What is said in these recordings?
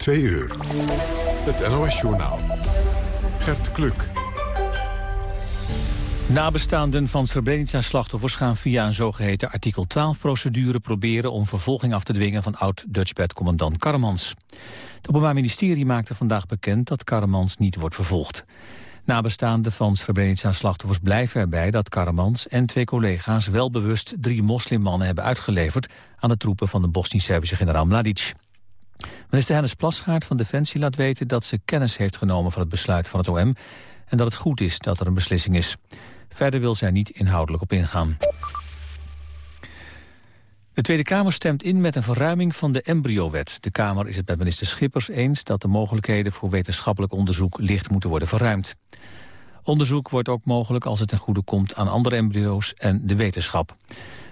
Twee uur. Het NOS-journaal. Gert Kluk. Nabestaanden van Srebrenica-slachtoffers gaan via een zogeheten artikel 12-procedure proberen om vervolging af te dwingen van oud-Dutchbed-commandant Karremans. Het Openbaar Ministerie maakte vandaag bekend dat Karremans niet wordt vervolgd. Nabestaanden van Srebrenica-slachtoffers blijven erbij dat Karremans en twee collega's wel bewust drie moslimmannen hebben uitgeleverd aan de troepen van de Bosnisch-Servische generaal Mladic. Minister Hennis Plasgaard van Defensie laat weten dat ze kennis heeft genomen van het besluit van het OM en dat het goed is dat er een beslissing is. Verder wil zij niet inhoudelijk op ingaan. De Tweede Kamer stemt in met een verruiming van de embryowet. De Kamer is het met minister Schippers eens dat de mogelijkheden voor wetenschappelijk onderzoek licht moeten worden verruimd. Onderzoek wordt ook mogelijk als het ten goede komt aan andere embryo's en de wetenschap.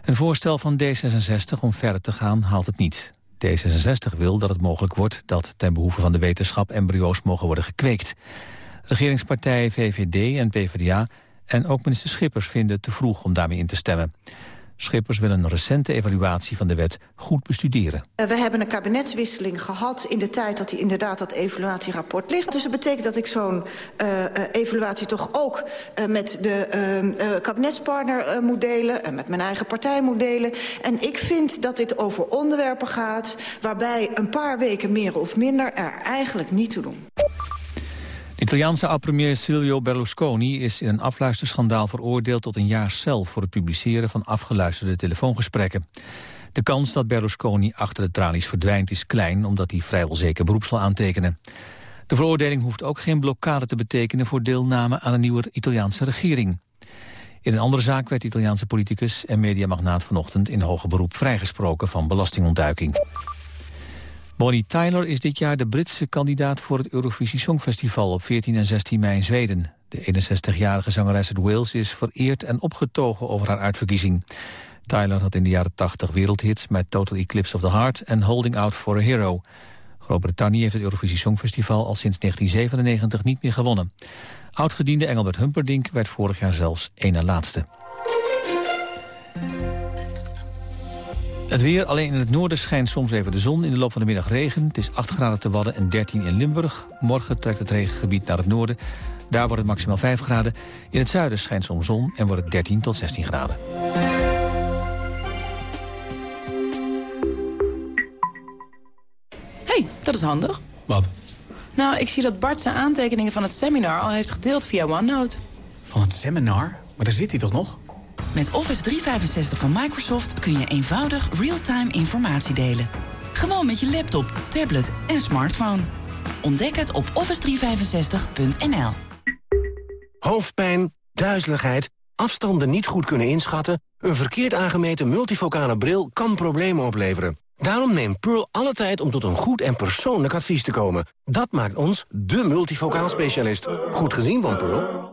Een voorstel van D66 om verder te gaan haalt het niet. D66 wil dat het mogelijk wordt dat ten behoeve van de wetenschap embryo's mogen worden gekweekt. Regeringspartijen VVD en PvdA en ook minister Schippers vinden het te vroeg om daarmee in te stemmen. Schippers wil een recente evaluatie van de wet goed bestuderen. Eh, we hebben een kabinetswisseling gehad in de tijd dat hij inderdaad dat evaluatierapport ligt. Dus dat betekent dat ik zo'n uh, evaluatie toch ook met de kabinetspartner moet delen... en met mijn eigen partij moet delen. En ik vind dat dit over onderwerpen gaat... waarbij een paar weken meer of minder er eigenlijk niet toe doen. De Italiaanse oud-premier Silvio Berlusconi is in een afluisterschandaal veroordeeld tot een jaar cel voor het publiceren van afgeluisterde telefoongesprekken. De kans dat Berlusconi achter de tralies verdwijnt is klein, omdat hij vrijwel zeker beroep zal aantekenen. De veroordeling hoeft ook geen blokkade te betekenen voor deelname aan een nieuwe Italiaanse regering. In een andere zaak werd Italiaanse politicus en mediamagnaat vanochtend in hoger beroep vrijgesproken van belastingontduiking. Bonnie Tyler is dit jaar de Britse kandidaat voor het Eurovisie Songfestival op 14 en 16 mei in Zweden. De 61-jarige zangeres uit Wales is vereerd en opgetogen over haar uitverkiezing. Tyler had in de jaren 80 wereldhits met Total Eclipse of the Heart en Holding Out for a Hero. Groot-Brittannië heeft het Eurovisie Songfestival al sinds 1997 niet meer gewonnen. Oudgediende Engelbert Humperdinck werd vorig jaar zelfs één na laatste. Het weer, alleen in het noorden schijnt soms even de zon. In de loop van de middag regen. Het is 8 graden te Wadden en 13 in Limburg. Morgen trekt het regengebied naar het noorden. Daar wordt het maximaal 5 graden. In het zuiden schijnt soms zon en wordt het 13 tot 16 graden. hey, dat is handig. Wat? Nou, ik zie dat Bart zijn aantekeningen van het seminar al heeft gedeeld via OneNote. Van het seminar? Maar daar zit hij toch nog? Met Office 365 van Microsoft kun je eenvoudig real-time informatie delen. Gewoon met je laptop, tablet en smartphone. Ontdek het op office365.nl. Hoofdpijn, duizeligheid, afstanden niet goed kunnen inschatten... een verkeerd aangemeten multifocale bril kan problemen opleveren. Daarom neemt Pearl alle tijd om tot een goed en persoonlijk advies te komen. Dat maakt ons de multifocaal specialist. Goed gezien van Pearl.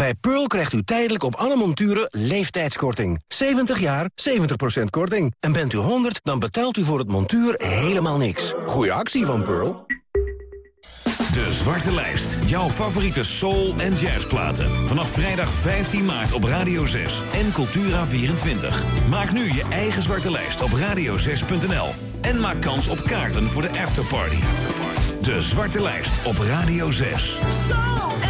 Bij Pearl krijgt u tijdelijk op alle monturen leeftijdskorting. 70 jaar, 70% korting. En bent u 100, dan betaalt u voor het montuur helemaal niks. Goeie actie van Pearl. De Zwarte Lijst. Jouw favoriete soul- en jazzplaten. Vanaf vrijdag 15 maart op Radio 6 en Cultura24. Maak nu je eigen Zwarte Lijst op radio6.nl. En maak kans op kaarten voor de afterparty. De Zwarte Lijst op Radio 6. Soul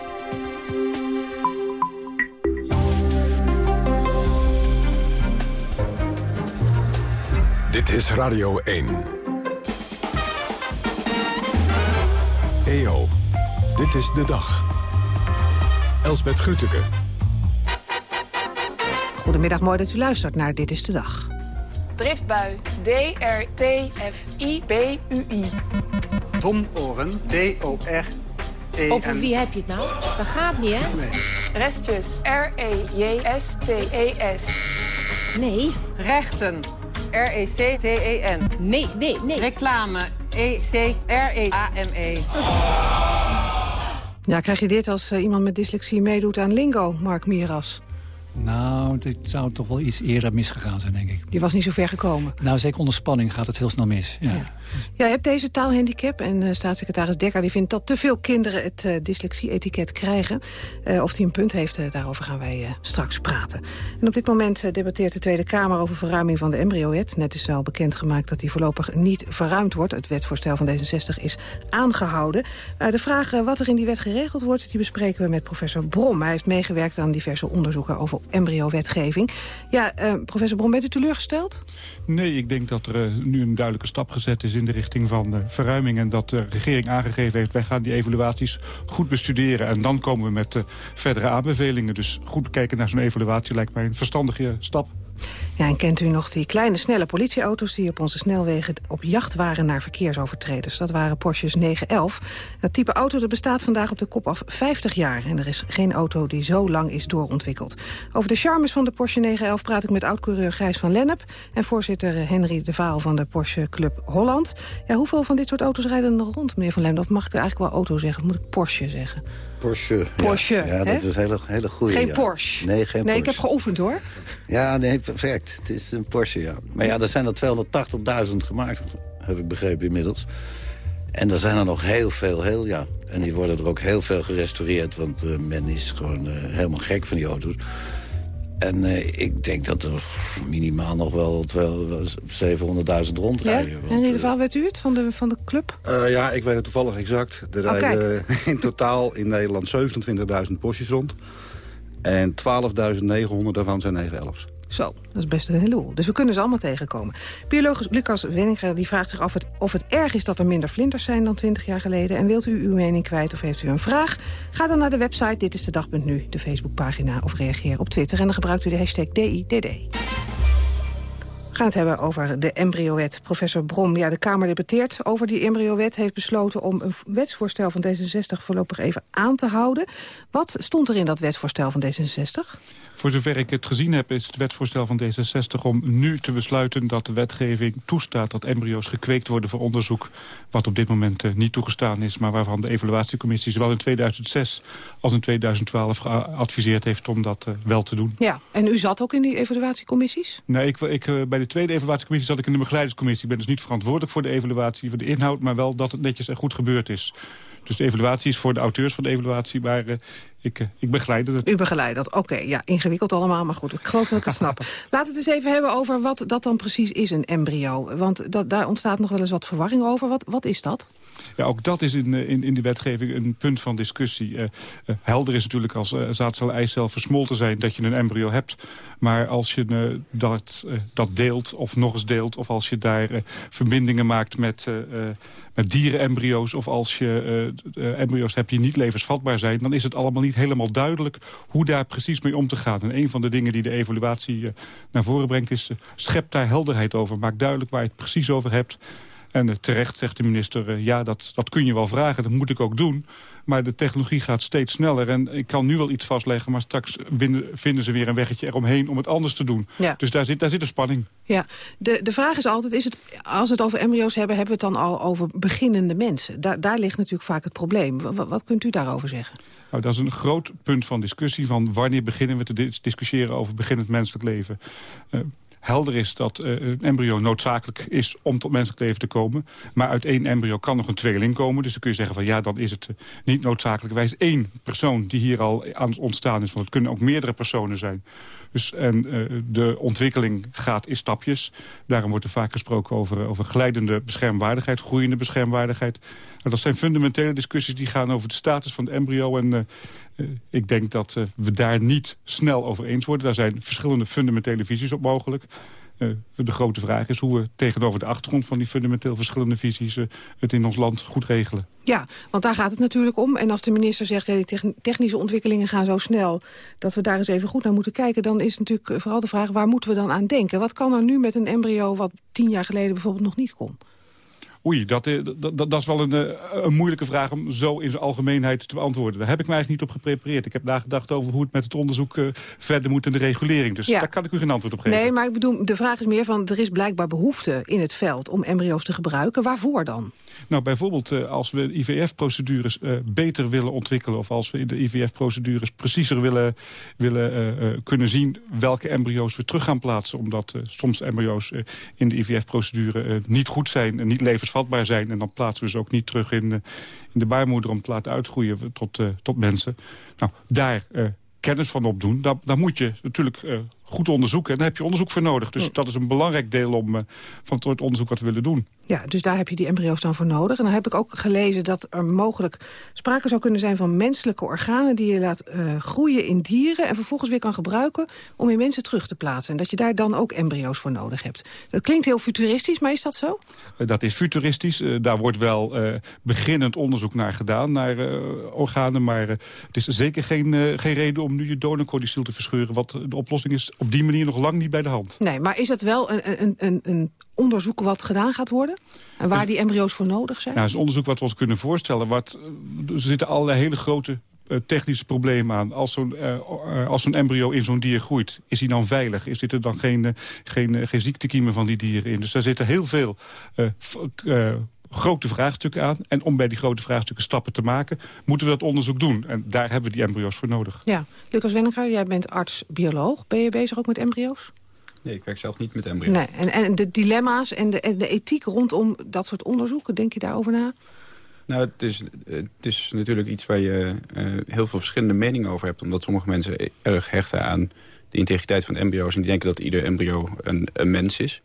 Dit is Radio 1. EO, dit is de dag. Elsbet Grütke. Goedemiddag, mooi dat u luistert naar Dit is de Dag. Driftbui. D-R-T-F-I-B-U-I. Domoren. D-O-R-E-N. Over wie heb je het nou? Dat gaat niet, hè? Nee. Restjes. R-E-J-S-T-E-S. Nee. Rechten. R-E-C-T-E-N. Nee, nee, nee. Reclame. E-C-R-E-A-M-E. Ja, krijg je dit als eh, iemand met dyslexie meedoet aan lingo, Mark Miras? Nou, dit zou toch wel iets eerder misgegaan zijn, denk ik. Je was niet zo ver gekomen. Nou, zeker onder spanning gaat het heel snel mis. Ja. Ja. Jij hebt deze taalhandicap en eh, staatssecretaris Dekker die vindt dat te veel kinderen het eh, dyslexie-etiket krijgen. Eh, of hij een punt heeft, daarover gaan wij straks praten. En op dit moment debatteert de Tweede Kamer over verruiming van de embryo-wet. Net is al bekendgemaakt dat die voorlopig niet verruimd wordt. Het wetvoorstel van D66 is aangehouden. De vraag wat er in die wet geregeld wordt, die bespreken we met professor Brom. Hij heeft meegewerkt aan diverse onderzoeken over embryo-wetgeving. Ja, uh, professor Brom, bent u teleurgesteld? Nee, ik denk dat er uh, nu een duidelijke stap gezet is in de richting van uh, verruiming. En dat de regering aangegeven heeft, wij gaan die evaluaties goed bestuderen. En dan komen we met uh, verdere aanbevelingen. Dus goed kijken naar zo'n evaluatie lijkt mij een verstandige stap. Ja, en kent u nog die kleine, snelle politieauto's... die op onze snelwegen op jacht waren naar verkeersovertreders? Dat waren Porsches 911. Dat type auto dat bestaat vandaag op de kop af 50 jaar. En er is geen auto die zo lang is doorontwikkeld. Over de charmes van de Porsche 911 praat ik met oud-coureur Gijs van Lennep... en voorzitter Henry de Vaal van de Porsche Club Holland. Ja, hoeveel van dit soort auto's rijden er rond, meneer van Lennep? Of mag ik eigenlijk wel auto zeggen? Moet ik Porsche zeggen? Porsche. Porsche, Ja, ja dat is een hele, hele goede. Geen ja. Porsche? Nee, geen Nee, Porsche. ik heb geoefend hoor. Ja, nee, perfect. Het is een Porsche, ja. Maar ja, er zijn er 280.000 gemaakt, heb ik begrepen inmiddels. En er zijn er nog heel veel, heel ja. En die worden er ook heel veel gerestaureerd, want uh, men is gewoon uh, helemaal gek van die auto's. En uh, ik denk dat er minimaal nog wel 700.000 rondrijden. Ja? Want, en in ieder geval weet u het van de, van de club? Uh, ja, ik weet het toevallig exact. Er oh, rijden in totaal in Nederland 27.000 Porsches rond. En 12.900 daarvan zijn 911's. Zo, dat is best een heleboel. Dus we kunnen ze allemaal tegenkomen. Bioloog Lucas Wenninger die vraagt zich af of het erg is dat er minder vlinders zijn dan 20 jaar geleden. En wilt u uw mening kwijt of heeft u een vraag? Ga dan naar de website Dit is de Dag.nu, de Facebookpagina of reageer op Twitter. En dan gebruikt u de hashtag DIDD. We gaan het hebben over de embryowet. Professor Brom, ja, de Kamer debatteert over die embryowet... heeft besloten om een wetsvoorstel van D66 voorlopig even aan te houden. Wat stond er in dat wetsvoorstel van D66? Voor zover ik het gezien heb is het wetsvoorstel van D66 om nu te besluiten dat de wetgeving toestaat dat embryo's gekweekt worden voor onderzoek wat op dit moment uh, niet toegestaan is, maar waarvan de evaluatiecommissie zowel in 2006 als in 2012 geadviseerd heeft om dat uh, wel te doen. Ja, en u zat ook in die evaluatiecommissies? Nee, ik, ik, uh, bij de tweede evaluatiecommissie zat ik in de begeleidingscommissie. Ik ben dus niet verantwoordelijk voor de evaluatie, voor de inhoud, maar wel dat het netjes en goed gebeurd is. Dus de evaluatie is voor de auteurs van de evaluatie, maar uh, ik, uh, ik begeleide het. U begeleidt dat, oké. Okay, ja, ingewikkeld allemaal, maar goed, ik geloof dat ik het snap. Laten we het eens even hebben over wat dat dan precies is, een embryo. Want dat, daar ontstaat nog wel eens wat verwarring over. Wat, wat is dat? Ja, ook dat is in, in, in de wetgeving een punt van discussie. Uh, helder is natuurlijk als zaadcel eicel versmolten zijn dat je een embryo hebt. Maar als je dat, dat deelt of nog eens deelt... of als je daar verbindingen maakt met, met dierenembryo's... of als je embryo's hebt die niet levensvatbaar zijn... dan is het allemaal niet helemaal duidelijk hoe daar precies mee om te gaan. En een van de dingen die de evaluatie uh, naar voren brengt is... Uh, schep daar helderheid over, maak duidelijk waar je het precies over hebt... En uh, terecht zegt de minister, ja, dat, dat kun je wel vragen, dat moet ik ook doen. Maar de technologie gaat steeds sneller. En ik kan nu wel iets vastleggen, maar straks vinden, vinden ze weer een weggetje eromheen om het anders te doen. Ja. Dus daar zit, daar zit een spanning. Ja, de, de vraag is altijd, is het, als we het over embryo's hebben, hebben we het dan al over beginnende mensen? Da daar ligt natuurlijk vaak het probleem. Wat, wat kunt u daarover zeggen? Nou, dat is een groot punt van discussie, van wanneer beginnen we te dis discussiëren over beginnend menselijk leven. Uh, helder is dat uh, een embryo noodzakelijk is om tot menselijk leven te komen. Maar uit één embryo kan nog een tweeling komen. Dus dan kun je zeggen van ja, dan is het uh, niet noodzakelijkerwijs één persoon die hier al aan het ontstaan is. Want het kunnen ook meerdere personen zijn. Dus, en uh, de ontwikkeling gaat in stapjes. Daarom wordt er vaak gesproken over, over glijdende beschermwaardigheid, groeiende beschermwaardigheid. Dat zijn fundamentele discussies die gaan over de status van het embryo. En uh, ik denk dat we daar niet snel over eens worden. Daar zijn verschillende fundamentele visies op mogelijk. Eh, de grote vraag is hoe we tegenover de achtergrond van die fundamenteel verschillende visies eh, het in ons land goed regelen. Ja, want daar gaat het natuurlijk om. En als de minister zegt, ja, die technische ontwikkelingen gaan zo snel... dat we daar eens even goed naar moeten kijken... dan is natuurlijk eh, vooral de vraag, waar moeten we dan aan denken? Wat kan er nu met een embryo wat tien jaar geleden bijvoorbeeld nog niet kon? Oei, dat, eh, dat, dat, is wel een, eh, een moeilijke vraag om zo in zijn algemeenheid te beantwoorden. Daar heb ik me eigenlijk niet op geprepareerd. Ik heb nagedacht over hoe het met het onderzoek uh, verder moet en de regulering. Dus daar kan ik u geen antwoord op geven. Nee, maar ik bedoel, de vraag is meer van... er is blijkbaar behoefte in het veld om embryo's te gebruiken. Waarvoor dan? Nou, bijvoorbeeld als we IVF-procedures beter willen ontwikkelen... of als we in de IVF-procedures preciezer willen, willen kunnen zien... welke embryo's we terug gaan plaatsen. Omdat soms embryo's in de IVF-procedure niet goed zijn en niet levens vatbaar zijn. En dan plaatsen we ze ook niet terug in, in de baarmoeder om te laten uitgroeien tot, uh, tot mensen. Nou, daar uh, kennis van opdoen, daar, daar moet je natuurlijk goed onderzoeken. En daar heb je onderzoek voor nodig. Dus dat is een belangrijk deel om, van het soort onderzoek wat we willen doen. Ja, dus daar heb je die embryo's dan voor nodig. En dan heb ik ook gelezen dat er mogelijk sprake zou kunnen zijn... van menselijke organen die je laat uh, groeien in dieren... en vervolgens weer kan gebruiken om in mensen terug te plaatsen. En dat je daar dan ook embryo's voor nodig hebt. Dat klinkt heel futuristisch, maar is dat zo? Uh, dat is futuristisch. Daar wordt wel beginnend onderzoek naar gedaan, naar organen. Maar het is zeker geen, geen reden om nu je donorcodiciel te verscheuren. Want de oplossing is op die manier nog lang niet bij de hand. Nee, maar is het wel een, een, een, een onderzoek wat gedaan gaat worden? En waar die embryo's voor nodig zijn? Ja, dat is onderzoek wat we ons kunnen voorstellen. Wat, er zitten allerlei hele grote uh, technische problemen aan. Als zo'n uh, als zo'n embryo in zo'n dier groeit, is hij dan veilig? Is dit er dan geen, geen, geen ziektekiemen van die dieren in? Dus daar zitten heel veel grote vraagstukken aan. En om bij die grote vraagstukken stappen te maken... moeten we dat onderzoek doen. En daar hebben we die embryo's voor nodig. Ja. Lucas Wenninger, jij bent arts-bioloog. Ben je bezig ook met embryo's? Nee, ik werk zelf niet met embryo's. Nee, en, en de dilemma's en de, en de ethiek rondom dat soort onderzoeken, denk je daarover na? Nou, het is, het is natuurlijk iets waar je uh, heel veel verschillende meningen over hebt. Omdat sommige mensen erg hechten aan de integriteit van embryo's... en die denken dat ieder embryo een, een mens is.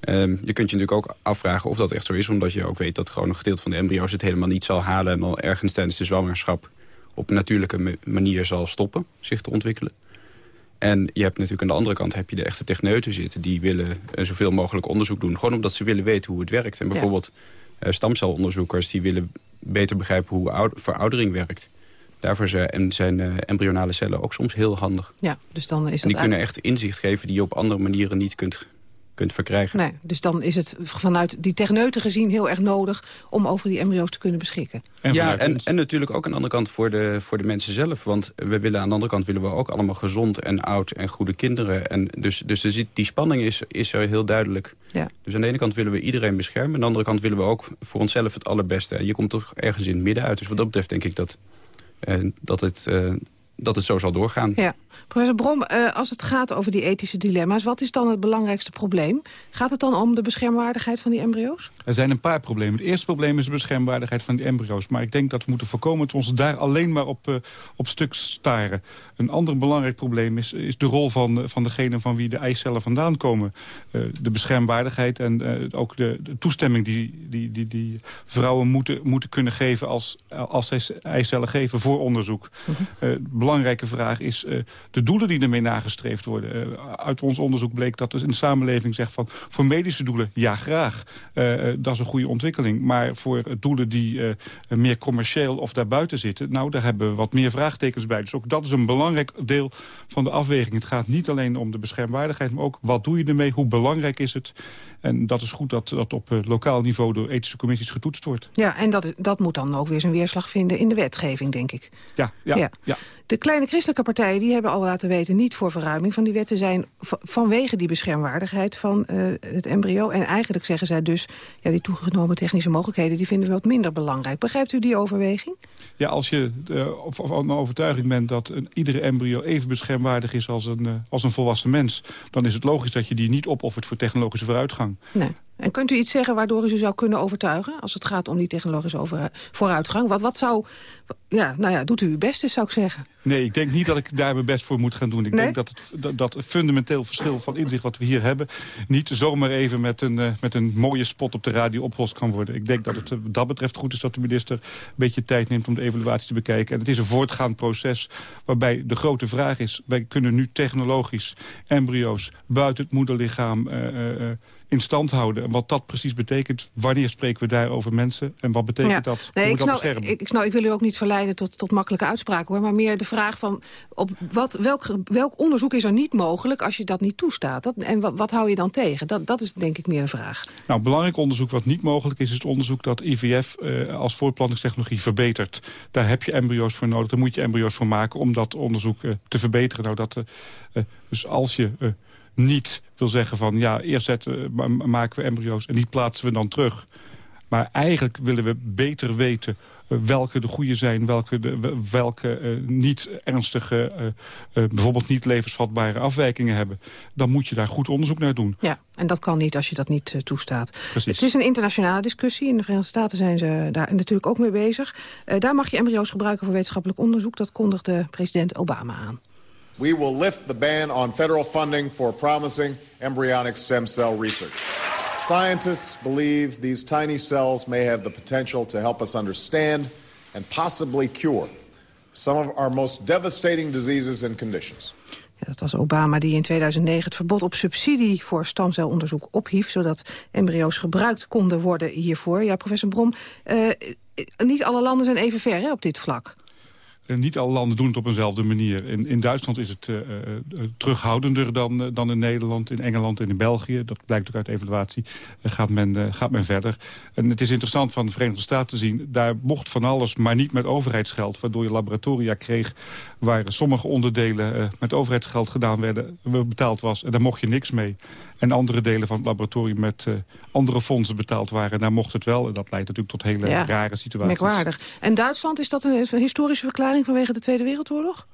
Um, je kunt je natuurlijk ook afvragen of dat echt zo is... omdat je ook weet dat gewoon een gedeelte van de embryo's het helemaal niet zal halen... en al ergens tijdens de zwangerschap op een natuurlijke manier zal stoppen zich te ontwikkelen. En je hebt natuurlijk aan de andere kant heb je de echte techneuten zitten... die willen uh, zoveel mogelijk onderzoek doen. Gewoon omdat ze willen weten hoe het werkt. En bijvoorbeeld ja. uh, stamcelonderzoekers die willen beter begrijpen hoe veroudering werkt. Daarvoor zijn, zijn uh, embryonale cellen ook soms heel handig. Ja, dus dan is en die kunnen echt inzicht geven die je op andere manieren niet kunt kunt verkrijgen. Nee, dus dan is het vanuit die techneuten gezien heel erg nodig... om over die embryo's te kunnen beschikken. En ja, en, en natuurlijk ook aan de andere kant voor de, voor de mensen zelf. Want we willen aan de andere kant willen we ook allemaal gezond en oud en goede kinderen. En dus, dus die spanning is, is er heel duidelijk. Ja. Dus aan de ene kant willen we iedereen beschermen. Aan de andere kant willen we ook voor onszelf het allerbeste. En je komt toch ergens in het midden uit. Dus wat dat betreft denk ik dat, eh, dat het... Eh, dat het zo zal doorgaan. Ja. Professor Brom, uh, als het gaat over die ethische dilemma's... wat is dan het belangrijkste probleem? Gaat het dan om de beschermwaardigheid van die embryo's? Er zijn een paar problemen. Het eerste probleem is de beschermwaardigheid van die embryo's. Maar ik denk dat we moeten voorkomen dat we ons daar alleen maar op, uh, op stuk staren. Een ander belangrijk probleem is, is de rol van, van degene van wie de eicellen vandaan komen. Uh, de beschermwaardigheid en ook de, de, toestemming die, die, die, die vrouwen moeten, moeten kunnen geven... als, als zij eicellen geven voor onderzoek. -huh. Belangrijke vraag is uh, de doelen die ermee nagestreefd worden. Uh, uit ons onderzoek bleek dat de samenleving zegt van... voor medische doelen, ja graag. Uh, dat is een goede ontwikkeling. Maar voor doelen die meer commercieel of daarbuiten zitten... nou, daar hebben we wat meer vraagtekens bij. Dus ook dat is een belangrijk deel van de afweging. Het gaat niet alleen om de beschermwaardigheid... maar ook wat doe je ermee, hoe belangrijk is het... En dat is goed dat dat op lokaal niveau door ethische commissies getoetst wordt. Ja, en dat, dat moet dan ook weer zijn weerslag vinden in de wetgeving, denk ik. Ja, ja, ja. ja. De kleine christelijke partijen die hebben al laten weten... niet voor verruiming van die wetten zijn vanwege die beschermwaardigheid van uh, het embryo. En eigenlijk zeggen zij dus... ja, die toegenomen technische mogelijkheden die vinden we wat minder belangrijk. Begrijpt u die overweging? Ja, als je uh, van de overtuiging bent dat een, iedere embryo even beschermwaardig is als een, uh, als een volwassen mens... dan is het logisch dat je die niet opoffert voor technologische vooruitgang. Nee. En kunt u iets zeggen waardoor u ze zou kunnen overtuigen... als het gaat om die technologische over, vooruitgang? Wat, wat zou... Ja, nou ja, doet u uw best, zou ik zeggen. Nee, ik denk niet dat ik daar mijn best voor moet gaan doen. Ik denk dat het dat, dat fundamenteel verschil van inzicht wat we hier hebben... niet zomaar even met een, uh, met een mooie spot op de radio opgelost kan worden. Ik denk dat het wat dat betreft goed is dat de minister een beetje tijd neemt... om de evaluatie te bekijken. En het is een voortgaand proces waarbij de grote vraag is... wij kunnen nu technologisch embryo's buiten het moederlichaam... Uh, uh, in stand houden. En wat dat precies betekent, wanneer spreken we daar over mensen... en wat betekent ja. dat? Nee, ik, dat snap, ik, ik, snap, ik wil u ook niet verleiden tot, tot makkelijke uitspraken, hoor. Maar meer de vraag van, op wat, welk, welk onderzoek is er niet mogelijk als je dat niet toestaat? Dat, en wat, wat hou je dan tegen? Dat, dat is denk ik meer een vraag. Nou, belangrijk onderzoek wat niet mogelijk is... is het onderzoek dat IVF eh, als voortplantingstechnologie verbetert. Daar heb je embryo's voor nodig, daar moet je embryo's voor maken... om dat onderzoek eh, te verbeteren. Nou, dat, uh, dus als je niet wil zeggen van... ja, eerst zetten, maken we embryo's en die plaatsen we dan terug. Maar eigenlijk willen we beter weten uh, welke de goede zijn... welke, de, welke uh, niet ernstige, uh, bijvoorbeeld niet levensvatbare afwijkingen hebben. Dan moet je daar goed onderzoek naar doen. Ja, en dat kan niet als je dat niet toestaat. Precies. Het is een internationale discussie. In de Verenigde Staten zijn ze daar natuurlijk ook mee bezig. daar mag je embryo's gebruiken voor wetenschappelijk onderzoek. Dat kondigde president Obama aan. We will lift the ban on federal funding for promising embryonic stem cell research. Scientists believe these tiny cells may have the potential to help us understand and possibly cure some of our most devastating diseases and conditions. Ja, dat was Obama die in 2009 het verbod op subsidie voor stamcelonderzoek ophief... zodat embryo's gebruikt konden worden hiervoor. Ja, professor Brom, uh, niet alle landen zijn even ver hè, op dit vlak. En niet alle landen doen het op eenzelfde manier. In, in Duitsland is het uh, uh, terughoudender dan, dan in Nederland. In Engeland en in België, dat blijkt ook uit evaluatie, gaat, men, gaat men verder. En het is interessant van de Verenigde Staten te zien... daar mocht van alles, maar niet met overheidsgeld... waardoor je laboratoria kreeg waar sommige onderdelen met overheidsgeld gedaan werden... betaald was en daar mocht je niks mee. En andere delen van het laboratorium met uh, andere fondsen betaald waren. Daar mocht het wel. En dat leidt natuurlijk tot hele ja, rare situaties. Merkwaardig. En Duitsland, is dat een, een historische verklaring vanwege de Tweede Wereldoorlog?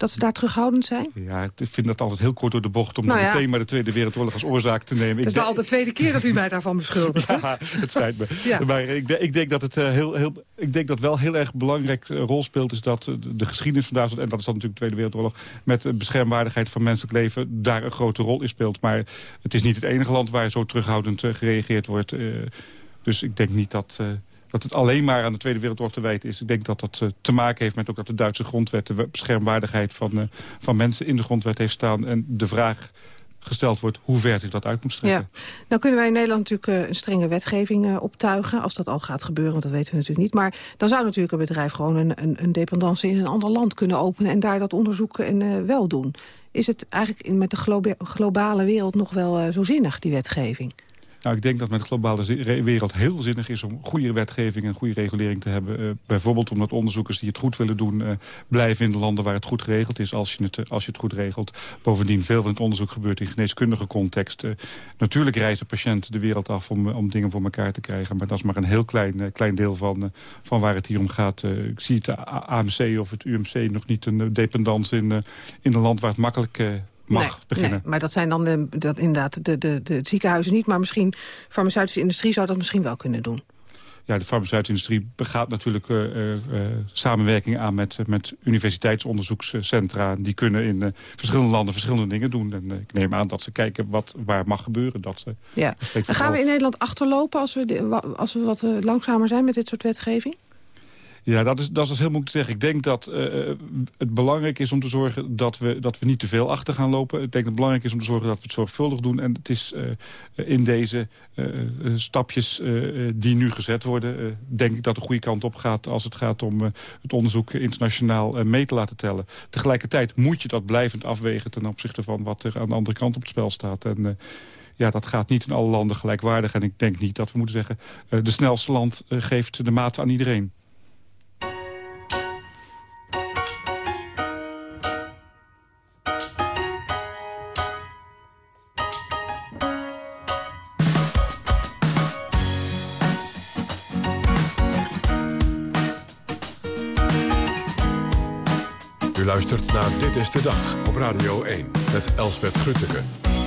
Dat ze daar terughoudend zijn? Ja, ik vind dat altijd heel kort door de bocht... om nou ja. meteen maar de Tweede Wereldoorlog als oorzaak te nemen. Het is al de tweede keer dat u mij daarvan beschuldigt. ja, het spijt me. Ja. Maar ik, ik, denk dat het uh, heel, heel, ik denk dat wel heel erg belangrijk uh, rol speelt... is dat uh, de geschiedenis van Duitsland, en dat is dan natuurlijk de Tweede Wereldoorlog... met de beschermwaardigheid van menselijk leven daar een grote rol in speelt. Maar het is niet het enige land waar zo terughoudend gereageerd wordt. dus ik denk niet dat dat het alleen maar aan de Tweede Wereldoorlog te wijten is. Ik denk dat dat uh, te maken heeft met ook dat de Duitse grondwet... de beschermwaardigheid van, uh, van mensen in de grondwet heeft staan. En de vraag gesteld wordt hoe ver zich dat uit moet strekken. Ja. Nou kunnen wij in Nederland natuurlijk uh, een strenge wetgeving optuigen... als dat al gaat gebeuren, want dat weten we natuurlijk niet. Maar dan zou natuurlijk een bedrijf gewoon een, een, een dependance in een ander land kunnen openen... en daar dat onderzoeken en wel doen. Is het eigenlijk in, met de globa globale wereld nog wel zo zinnig, die wetgeving? Nou, ik denk dat met de globale wereld heel zinnig is om goede wetgeving en goede regulering te hebben. Uh, bijvoorbeeld omdat onderzoekers die het goed willen doen uh, blijven in de landen waar het goed geregeld is als je het, uh, als je het goed regelt. Bovendien, veel van het onderzoek gebeurt in geneeskundige context. natuurlijk reizen patiënten de wereld af om, om dingen voor elkaar te krijgen. Maar dat is maar een heel klein, klein deel van, van waar het hier om gaat. ik zie het AMC of het UMC nog niet een dependance in, in een land waar het makkelijk mag nee, beginnen. Nee, maar dat zijn dan de, dat inderdaad de, de, de ziekenhuizen niet. Maar misschien farmaceutische industrie zou dat misschien wel kunnen doen. Ja, de farmaceutische industrie gaat natuurlijk uh, uh, samenwerking aan met, met universiteitsonderzoekscentra. Die kunnen in verschillende landen verschillende dingen doen. En ik neem aan dat ze kijken wat waar mag gebeuren. Dat, ja. Gaan we in Nederland achterlopen als we, als we wat langzamer zijn met dit soort wetgeving? Ja, dat is, dat is heel moeilijk te zeggen. Ik denk dat uh, het belangrijk is om te zorgen dat we, dat we niet te veel achter gaan lopen. Ik denk dat het belangrijk is om te zorgen dat we het zorgvuldig doen. En het is uh, in deze stapjes die nu gezet worden... denk ik dat de goede kant op gaat als het gaat om het onderzoek internationaal mee te laten tellen. Tegelijkertijd moet je dat blijvend afwegen ten opzichte van wat er aan de andere kant op het spel staat. En ja, dat gaat niet in alle landen gelijkwaardig. En ik denk niet dat we moeten zeggen... de snelste land geeft de maat aan iedereen. Luistert naar Dit is de Dag op Radio 1 met Elsbeth Grutteke.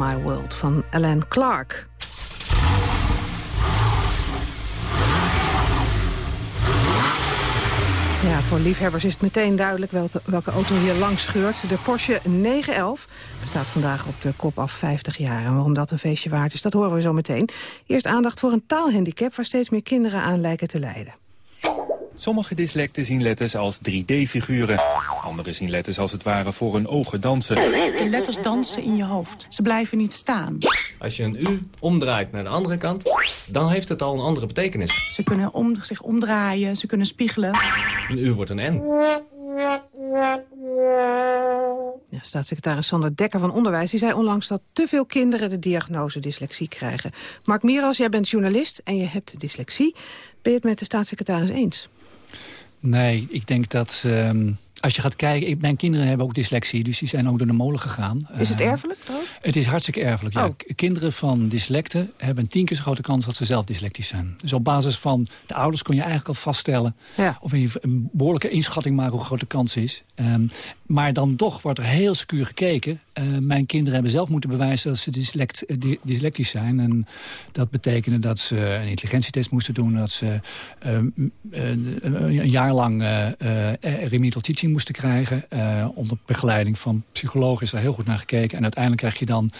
My World van Alan Clark. Ja, voor liefhebbers is het meteen duidelijk welke, auto hier langs scheurt. De Porsche 911 bestaat vandaag op de kop af 50 jaar. En waarom dat een feestje waard is, dat horen we zo meteen. Eerst aandacht voor een taalhandicap waar steeds meer kinderen aan lijken te lijden. Sommige dyslecten zien letters als 3D-figuren. Anderen zien letters als het ware voor hun ogen dansen. De letters dansen in je hoofd. Ze blijven niet staan. Als je een U omdraait naar de andere kant, dan heeft het al een andere betekenis. Ze kunnen om, zich omdraaien, ze kunnen spiegelen. Een U wordt een N. Ja, staatssecretaris Sander Dekker van Onderwijs die zei onlangs dat te veel kinderen de diagnose dyslexie krijgen. Mark Miras, jij bent journalist en je hebt dyslexie. Ben je het met de staatssecretaris eens? Nee, ik denk dat... ehm, als je gaat kijken, mijn kinderen hebben ook dyslexie, dus die zijn ook door de molen gegaan. Is het Eh, erfelijk trouwens? Het is hartstikke erfelijk, ja. Oh. Kinderen van dyslecten hebben een tien keer zo grote kans dat ze zelf dyslectisch zijn. Dus op basis van de ouders kun je eigenlijk al vaststellen... of geval een behoorlijke inschatting maken hoe groot de kans is. Ehm, maar dan toch wordt er heel secuur gekeken. Eh, mijn kinderen hebben zelf moeten bewijzen dat ze eh, dy- dyslectisch zijn. En dat betekende dat ze een intelligentietest moesten doen. Dat ze ehm, een, jaar lang eh, remedial teaching moesten krijgen. Onder begeleiding van psychologen is daar heel goed naar gekeken. En uiteindelijk krijg je dan...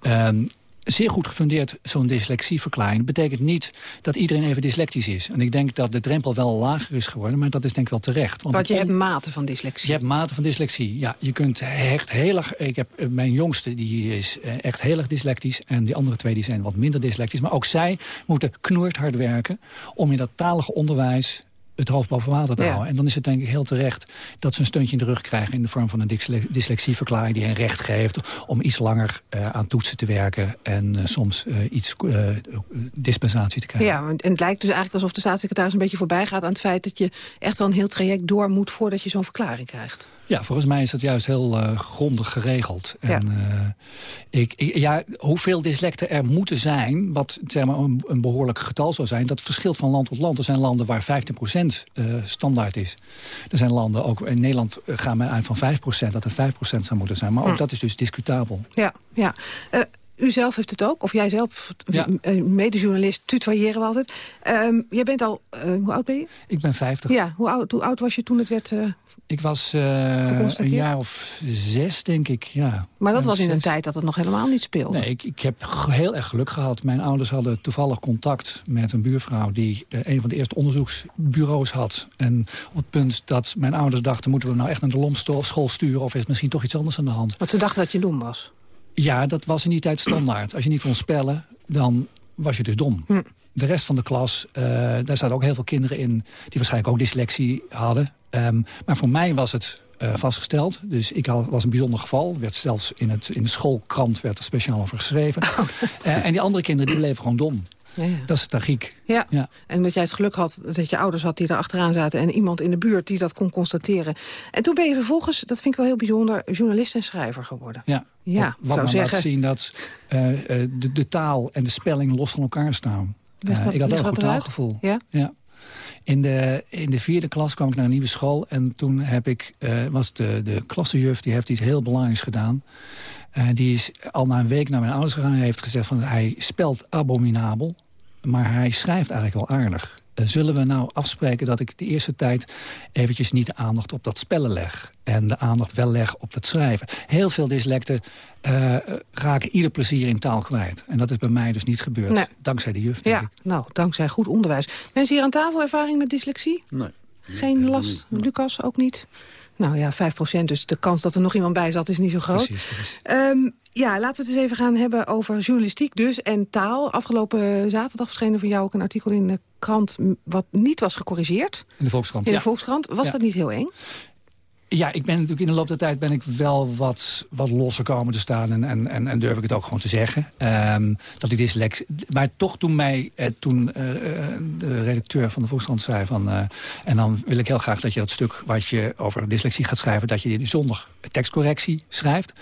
ehm, zeer goed gefundeerd zo'n dyslexieverklaring. Betekent niet dat iedereen even dyslectisch is. En ik denk dat de drempel wel lager is geworden, maar dat is denk ik wel terecht. Want, je hebt maten van dyslexie. je hebt mate van dyslexie. Ja, je kunt echt heel erg... Ik heb, eh, mijn jongste die is eh, echt heel erg dyslectisch. En die andere twee die zijn wat minder dyslectisch. Maar ook zij moeten knoerd hard werken... om in dat talige onderwijs het hoofd boven water te Ja. houden. En dan is het denk ik heel terecht dat ze een steuntje in de rug krijgen... in de vorm van een dysle- dyslexieverklaring die hen recht geeft... om iets langer eh, aan toetsen te werken... en eh, soms eh, iets dispensatie te krijgen. Ja, en het lijkt dus eigenlijk alsof de staatssecretaris een beetje voorbij gaat aan het feit dat je echt wel een heel traject door moet voordat je zo'n verklaring krijgt. Ja, volgens mij is dat juist heel eh, grondig geregeld. En, ja. ik, ik, ja, hoeveel dyslecten er moeten zijn, wat zeg maar, een, een, behoorlijk getal zou zijn... dat verschilt van land tot land. Er zijn landen waar 15% uh, standaard is. Er zijn landen, ook in Nederland gaan we uit van 5%, dat er 5% zou moeten zijn. Maar ook hm. dat is dus discutabel. Ja, ja. Uh, u zelf heeft het ook, of jij zelf, ja. medejournalist, tutoyeren we altijd. Um, jij bent al, uh, hoe oud ben je? Ik ben 50. Ja, hoe oud, hoe oud was je toen het werd uh, Ik was uh, een jaar of zes, denk ik, ja. Maar dat was in een tijd dat het nog helemaal niet speelde. Nee, ik, ik heb heel erg geluk gehad. Mijn ouders hadden toevallig contact met een buurvrouw... die een van de eerste onderzoeksbureaus had. En op het punt dat mijn ouders dachten... moeten we nou echt naar de lomschool sturen... of is misschien toch iets anders aan de hand? Want ze dachten dat je dom was? Ja, dat was in die tijd standaard. Als je niet kon spellen, dan was je dus dom. Hm. De rest van de klas, uh, daar zaten ook heel veel kinderen in... die waarschijnlijk ook dyslexie hadden. Um, maar voor mij was het uh, vastgesteld. Dus ik had, was een bijzonder geval. Werd zelfs in, het, in de schoolkrant werd er speciaal over geschreven. Oh. Uh, en die andere kinderen die bleven gewoon dom. Ja, ja. Dat is tragiek. Ja. ja, en dat jij het geluk had dat je ouders had die er achteraan zaten... en iemand in de buurt die dat kon constateren. En toen ben je vervolgens, dat vind ik wel heel bijzonder... journalist en schrijver geworden. Ja, ja wat, wat zeggen... laat zien dat uh, de, de, taal en de spelling los van elkaar staan. Dat, ik had wel een goed taalgevoel. Ja? ja. In de, in de vierde klas kwam ik naar een nieuwe school. En toen heb ik, uh, was de, de klassenjuf, die heeft iets heel belangrijks gedaan. Uh, die is al na een week naar mijn ouders gegaan en heeft gezegd... van hij spelt abominabel maar hij schrijft eigenlijk wel aardig. Uh, zullen we nou afspreken dat ik de eerste tijd eventjes niet de aandacht op dat spellen leg. En de aandacht wel leg op dat schrijven. Heel veel dyslecten uh, raken ieder plezier in taal kwijt. En dat is bij mij dus niet gebeurd. Nee. Dankzij de juf. Ja, nou, dankzij goed onderwijs. Mensen hier aan tafel ervaring met dyslexie? Nee. Geen last? Lucas ook niet? Nou ja, 5% dus de kans dat er nog iemand bij zat is niet zo groot. Precies, precies. Um, ja, laten we het eens even gaan hebben over journalistiek dus en taal. Afgelopen zaterdag verscheen van jou ook een artikel in de krant... wat niet was gecorrigeerd. In de Volkskrant, In de ja. Volkskrand. Was ja. dat niet heel eng? Ja, ik ben natuurlijk in de loop der tijd ben ik wel wat, wat losser komen te staan. En, en, en, en durf ik het ook gewoon te zeggen. Um, dat ik dyslexie... Maar toch toen mij, eh, toen uh, de redacteur van de Volkskrant zei van... Uh, en dan wil ik heel graag dat je dat stuk wat je over dyslexie gaat schrijven... dat je die zonder tekstcorrectie schrijft.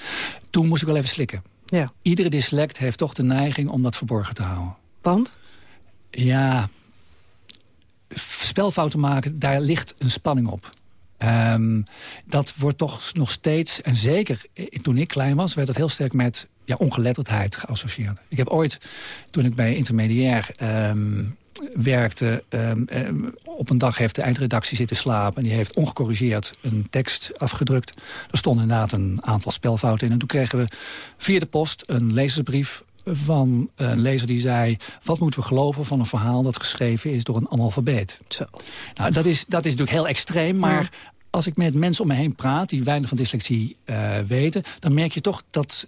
Toen moest ik wel even slikken. Ja. Iedere dyslect heeft toch de neiging om dat verborgen te houden. Want? Ja, spelfouten maken, daar ligt een spanning op. Um, dat wordt toch nog steeds, en zeker toen ik klein was... werd dat heel sterk met ja, ongeletterdheid geassocieerd. Ik heb ooit, toen ik bij intermediair um, werkte... Um, op een dag heeft de eindredactie zitten slapen... en die heeft ongecorrigeerd een tekst afgedrukt. Er stond inderdaad een aantal spelfouten in. En toen kregen we via de post een lezersbrief van een lezer die zei... wat moeten we geloven van een verhaal dat geschreven is door een analfabeet? Zo. Nou, dat is, dat is natuurlijk heel extreem, maar... Ja. Als ik met mensen om me heen praat die weinig van dyslexie uh, weten... dan merk je toch dat,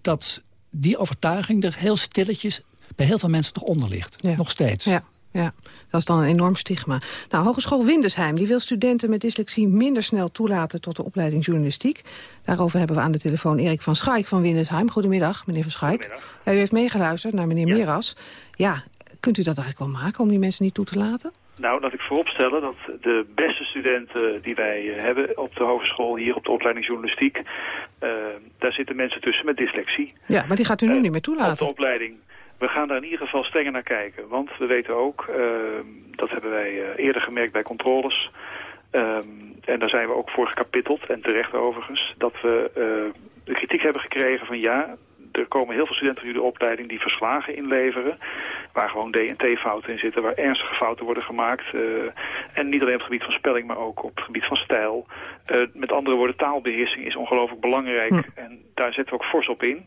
dat die overtuiging er heel stilletjes... bij heel veel mensen toch onder ligt. Ja. Nog steeds. Ja. Ja, dat is dan een enorm stigma. Nou, Hogeschool Windesheim die wil studenten met dyslexie minder snel toelaten tot de opleiding journalistiek. Daarover hebben we aan de telefoon Erik van Schaik van Windesheim. Goedemiddag, meneer van Schaik. Ja, u heeft meegeluisterd naar meneer ja. Miras. Ja, kunt u dat eigenlijk wel maken om die mensen niet toe te laten? Nou, dat ik vooropstellen dat de beste studenten die wij hebben op de hogeschool, hier op de opleiding journalistiek, uh, daar zitten mensen tussen met dyslexie. Ja, maar die gaat u nu uh, niet meer toelaten. Op de opleiding. We gaan daar in ieder geval strenger naar kijken. Want we weten ook, uh, dat hebben wij uh, eerder gemerkt bij controles... Um, en daar zijn we ook voor gekapitteld, en terecht overigens... dat we uh, de kritiek hebben gekregen van ja, er komen heel veel studenten nu de opleiding die verslagen inleveren. Waar gewoon D&T-fouten in zitten, waar ernstige fouten worden gemaakt. Uh, en niet alleen op het gebied van spelling, maar ook op het gebied van stijl. Uh, met andere woorden, taalbeheersing is ongelooflijk belangrijk. Hm. En daar zetten we ook fors op in.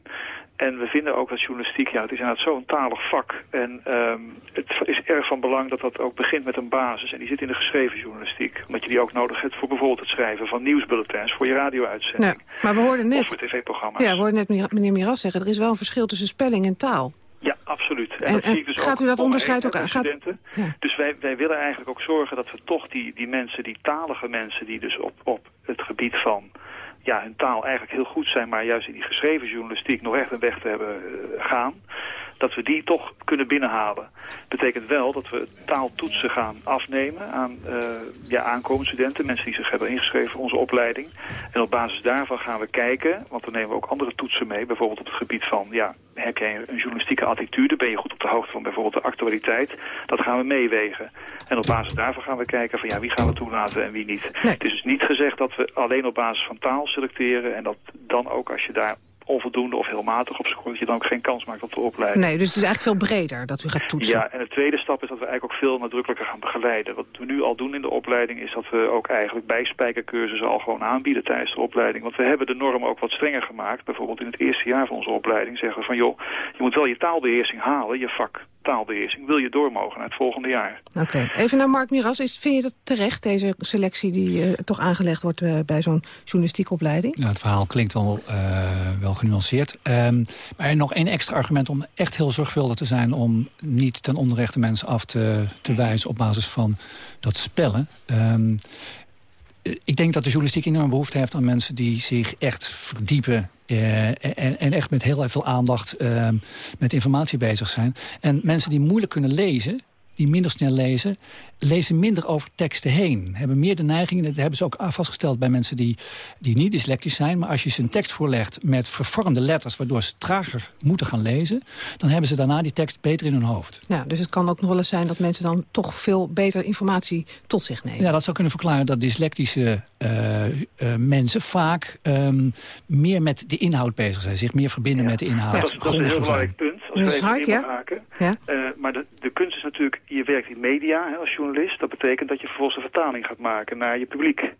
En we vinden ook dat journalistiek, ja, het is inderdaad zo'n talig vak. En um, het is erg van belang dat dat ook begint met een basis. En die zit in de geschreven journalistiek. Omdat je die ook nodig hebt voor bijvoorbeeld het schrijven van nieuwsbulletins, voor je radio-uitzending. Ja, maar we hoorden net... Of voor tv-programma's. Ja, we hoorden net meneer Miras zeggen, er is wel een verschil tussen spelling en taal. Ja, absoluut. En, en, dat zie ik dus gaat ook u dat onderscheid ook aan? Gaat... Ja. Dus wij, wij willen eigenlijk ook zorgen dat we toch die, die mensen, die talige mensen... die dus op, op het gebied van ja, hun taal eigenlijk heel goed zijn... maar juist in die geschreven journalistiek nog echt een weg te hebben uh, gaan... dat we die toch kunnen binnenhalen. betekent wel dat we taaltoetsen gaan afnemen aan uh, ja, aankomende studenten, mensen die zich hebben ingeschreven voor onze opleiding. En op basis daarvan gaan we kijken, want dan nemen we ook andere toetsen mee, bijvoorbeeld op het gebied van, ja, heb jij een journalistieke attitude, ben je goed op de hoogte van bijvoorbeeld de actualiteit, dat gaan we meewegen. En op basis daarvan gaan we kijken van ja, wie gaan we toelaten en wie niet. Het is dus niet gezegd dat we alleen op basis van taal selecteren en dat dan ook als je daar onvoldoende of heel matig op scoort, dat je dan ook geen kans maakt op de opleiding. Nee, dus het is eigenlijk veel breder dat u gaat toetsen. Ja, en de tweede stap is dat we eigenlijk ook veel nadrukkelijker gaan begeleiden. Wat we nu al doen in de opleiding is dat we ook eigenlijk bijspijkercursussen al gewoon aanbieden tijdens de opleiding. Want we hebben de norm ook wat strenger gemaakt. Bijvoorbeeld in het eerste jaar van onze opleiding zeggen we van joh, je moet wel je taalbeheersing halen, je vak taalbeheersing, wil je door mogen naar het volgende jaar. Oké, even naar Mark Miras. Is, vind je dat terecht, deze selectie die uh, toch aangelegd wordt uh, bij zo'n journalistieke opleiding? Nou, het verhaal klinkt wel, uh, wel genuanceerd. Um, maar nog één extra argument om echt heel zorgvuldig te zijn... om niet ten onrechte mensen af te, te wijzen op basis van dat spellen. Um, ik denk dat de journalistiek enorm behoefte heeft aan mensen die zich echt verdiepen uh, en, echt met heel veel aandacht uh, met informatie bezig zijn. En mensen die moeilijk kunnen lezen, die minder snel lezen... lezen minder over teksten heen. Hebben meer de neiging, dat hebben ze ook vastgesteld bij mensen die, die niet dyslectisch zijn... maar als je ze een tekst voorlegt met vervormde letters... waardoor ze trager moeten gaan lezen... dan hebben ze daarna die tekst beter in hun hoofd. Ja, dus het kan ook nog wel eens zijn dat mensen dan toch veel beter informatie tot zich nemen. Ja, dat zou kunnen verklaren dat dyslectische uh, uh, mensen vaak um, meer met de inhoud bezig zijn. Zich meer verbinden ja. met de inhoud. Dat, dat is een heel belangrijk punt. Dat is hard, ja. Maken. ja. Uh, maar de, de kunst is natuurlijk, je werkt in media hè, als journalist. Dat betekent dat je vervolgens een vertaling gaat maken naar je publiek.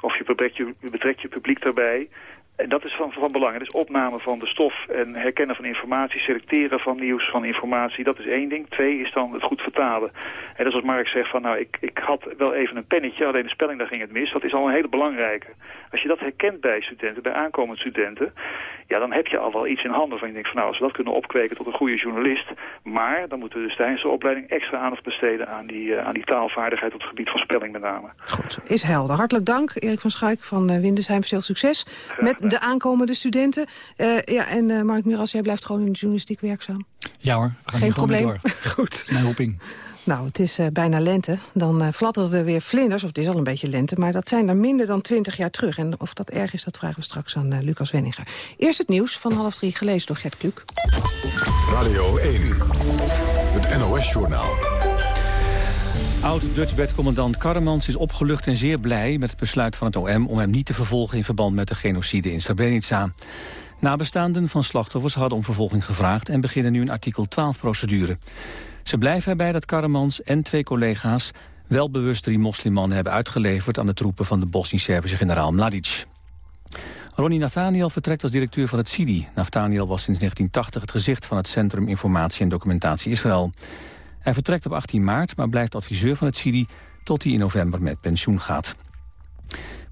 Of je betrekt je, je, betrekt je publiek daarbij. En dat is van, van belang. Dus opname van de stof en herkennen van informatie, selecteren van nieuws, van informatie, dat is één ding. Twee is dan het goed vertalen. En dat is als Mark zegt van, nou, ik, ik had wel even een pennetje, alleen de spelling, daar ging het mis. Dat is al een hele belangrijke. Als je dat herkent bij studenten, bij aankomende studenten, ja, dan heb je al wel iets in handen van je denkt van, nou, als we dat kunnen opkweken tot een goede journalist, maar dan moeten we dus tijdens de opleiding extra aandacht besteden aan die, uh, aan die taalvaardigheid op het gebied van spelling met name. Goed, is helder. Hartelijk dank, Erik van Schuik van uh, Windesheim. Veel succes met de aankomende studenten. Uh, ja, en uh, Mark Miras, jij blijft gewoon in de journalistiek werkzaam? Ja hoor, we gaan Geen probleem. Door. Goed. Dat is mijn roeping. Nou, het is uh, bijna lente. Dan uh, fladderen er weer vlinders, of het is al een beetje lente... maar dat zijn er minder dan twintig jaar terug. En of dat erg is, dat vragen we straks aan uh, Lucas Wenninger. Eerst het nieuws van half drie, gelezen door Gert Kluk. Radio 1, het NOS-journaal. Oud-Dutch-bedcommandant Karremans is opgelucht en zeer blij met het besluit van het OM... om hem niet te vervolgen in verband met de genocide in Srebrenica. Nabestaanden van slachtoffers hadden om vervolging gevraagd... en beginnen nu een artikel 12-procedure. Ze blijven erbij dat Karremans en twee collega's... wel bewust drie moslimmannen hebben uitgeleverd... aan de troepen van de Bosnisch-Servische generaal Mladic. Ronnie Nathaniel vertrekt als directeur van het CIDI. Nathaniel was sinds 1980 het gezicht van het Centrum Informatie en Documentatie Israël. Hij vertrekt op 18 maart, maar blijft adviseur van het CIDI... tot hij in november met pensioen gaat.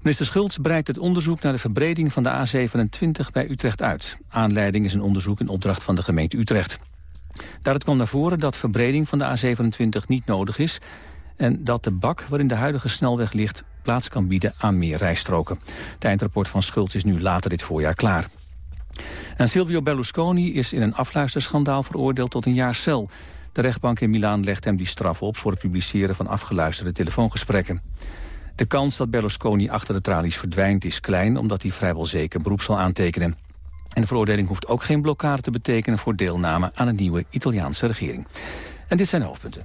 Minister Schultz breidt het onderzoek naar de verbreding van de A27 bij Utrecht uit. Aanleiding is een onderzoek in opdracht van de gemeente Utrecht. Daaruit kwam naar voren dat verbreding van de A27 niet nodig is... en dat de bak waarin de huidige snelweg ligt plaats kan bieden aan meer rijstroken. Het eindrapport van Schultz is nu later dit voorjaar klaar. En Silvio Berlusconi is in een afluisterschandaal veroordeeld tot een jaar cel. De rechtbank in Milaan legt hem die straf op voor het publiceren van afgeluisterde telefoongesprekken. De kans dat Berlusconi achter de tralies verdwijnt is klein... omdat hij vrijwel zeker beroep zal aantekenen. En de veroordeling hoeft ook geen blokkade te betekenen... voor deelname aan een nieuwe Italiaanse regering. En dit zijn de hoofdpunten.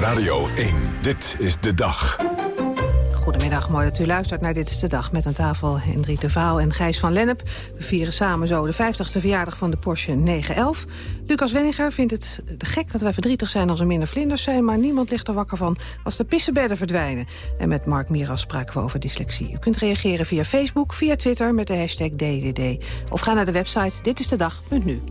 Radio 1, dit is de dag. Goedemiddag, mooi dat u luistert naar Dit is de Dag. Met aan tafel Hendrik de Vaal en Gijs van Lennep. We vieren samen zo de 50ste verjaardag van de Porsche 911. Lucas Wenninger vindt het gek dat wij verdrietig zijn als er minder vlinders zijn... maar niemand ligt er wakker van als de pissebedden verdwijnen. En met Mark Miras spraken we over dyslexie. U kunt reageren via Facebook, via Twitter met de hashtag DDD. Of ga naar de website ditistedag.nu.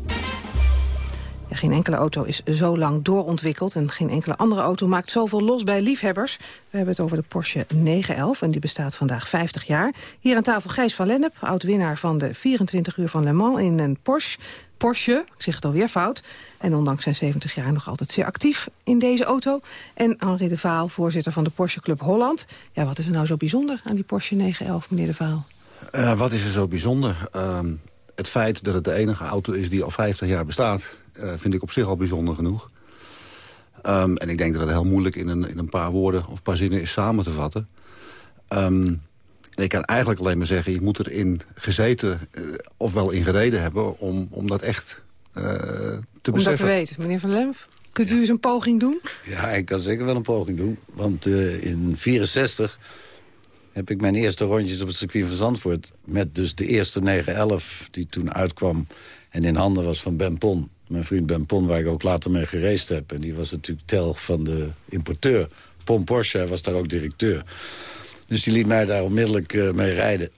Geen enkele auto is zo lang doorontwikkeld... en geen enkele andere auto maakt zoveel los bij liefhebbers. We hebben het over de Porsche 911 en die bestaat vandaag 50 jaar. Hier aan tafel Gijs van Lennep, oud-winnaar van de 24 uur van Le Mans... in een Porsche, Porsche, ik zeg het alweer fout... en ondanks zijn 70 jaar nog altijd zeer actief in deze auto. En Henri de Vaal, voorzitter van de Porsche Club Holland. Ja, wat is er nou zo bijzonder aan die Porsche 911, meneer de Vaal? Uh, wat is er zo bijzonder? Uh, het feit dat het de enige auto is die al 50 jaar bestaat... Uh, vind ik op zich al bijzonder genoeg. Um, en ik denk dat het heel moeilijk in een, in een paar woorden of een paar zinnen is samen te vatten. Um, en ik kan eigenlijk alleen maar zeggen, je moet erin gezeten uh, of wel in gereden hebben... om, om dat echt uh, te om beseffen. Om dat te weten. Meneer Van Lemp, kunt u eens een poging doen? Ja, ik kan zeker wel een poging doen. Want uh, in 64 heb ik mijn eerste rondjes op het circuit van Zandvoort... met dus de eerste 911 die toen uitkwam en in handen was van Ben Pon. Mijn vriend Ben Pon, waar ik ook later mee gereisd heb. En die was natuurlijk telg van de importeur. Pon Porsche was daar ook directeur. Dus die liet mij daar onmiddellijk uh, mee rijden.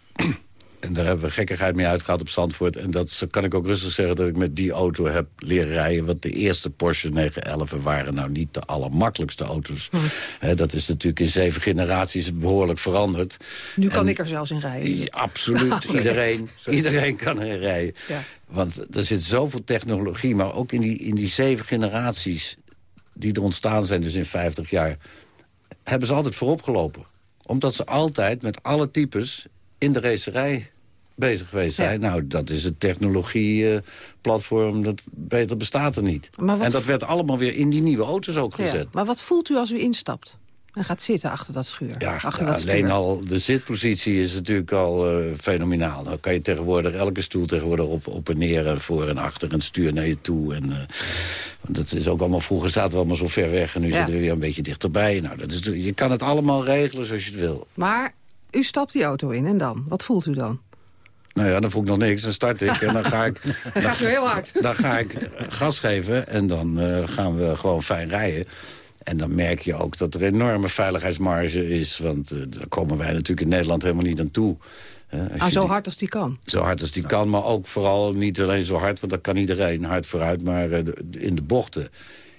En daar hebben we gekkigheid mee uitgehaald op Zandvoort. En dat kan ik ook rustig zeggen dat ik met die auto heb leren rijden. Want de eerste Porsche 911 waren nou niet de allermakkelijkste auto's. Hm. He, dat is natuurlijk in zeven generaties behoorlijk veranderd. Nu kan en, ik er zelfs in rijden. Ja, absoluut. iedereen, iedereen kan erin rijden. Ja. Want er zit zoveel technologie. Maar ook in die, in die zeven generaties die er ontstaan zijn, dus in 50 jaar... hebben ze altijd voorop gelopen omdat ze altijd met alle types in de racerij bezig geweest zijn. Ja. Nou, dat is het technologieplatform, uh, dat beter bestaat er niet. En dat werd allemaal weer in die nieuwe auto's ook gezet. Ja. Maar wat voelt u als u instapt? En gaat zitten achter dat schuur. Ja, achter ja, dat alleen stuur. al de zitpositie is natuurlijk al uh, fenomenaal. Dan kan je tegenwoordig elke stoel tegenwoordig op, op en neer, voor en achter en stuur naar je toe. En, uh, dat is ook allemaal, vroeger zaten we allemaal zo ver weg en nu ja. zitten we weer een beetje dichterbij. Nou, dat is, je kan het allemaal regelen zoals je het wil. Maar u stapt die auto in en dan? Wat voelt u dan? Nou ja, dan voel ik nog niks. Dan start ik en dan ga ik... dan gaat heel hard. Dan ga ik gas geven en dan uh, gaan we gewoon fijn rijden. En dan merk je ook dat er een enorme veiligheidsmarge is. Want uh, daar komen wij natuurlijk in Nederland helemaal niet aan toe. Uh, ah, zo die, hard als die kan? Zo hard als die kan, maar ook vooral niet alleen zo hard... want dat kan iedereen hard vooruit, maar uh, de, in de bochten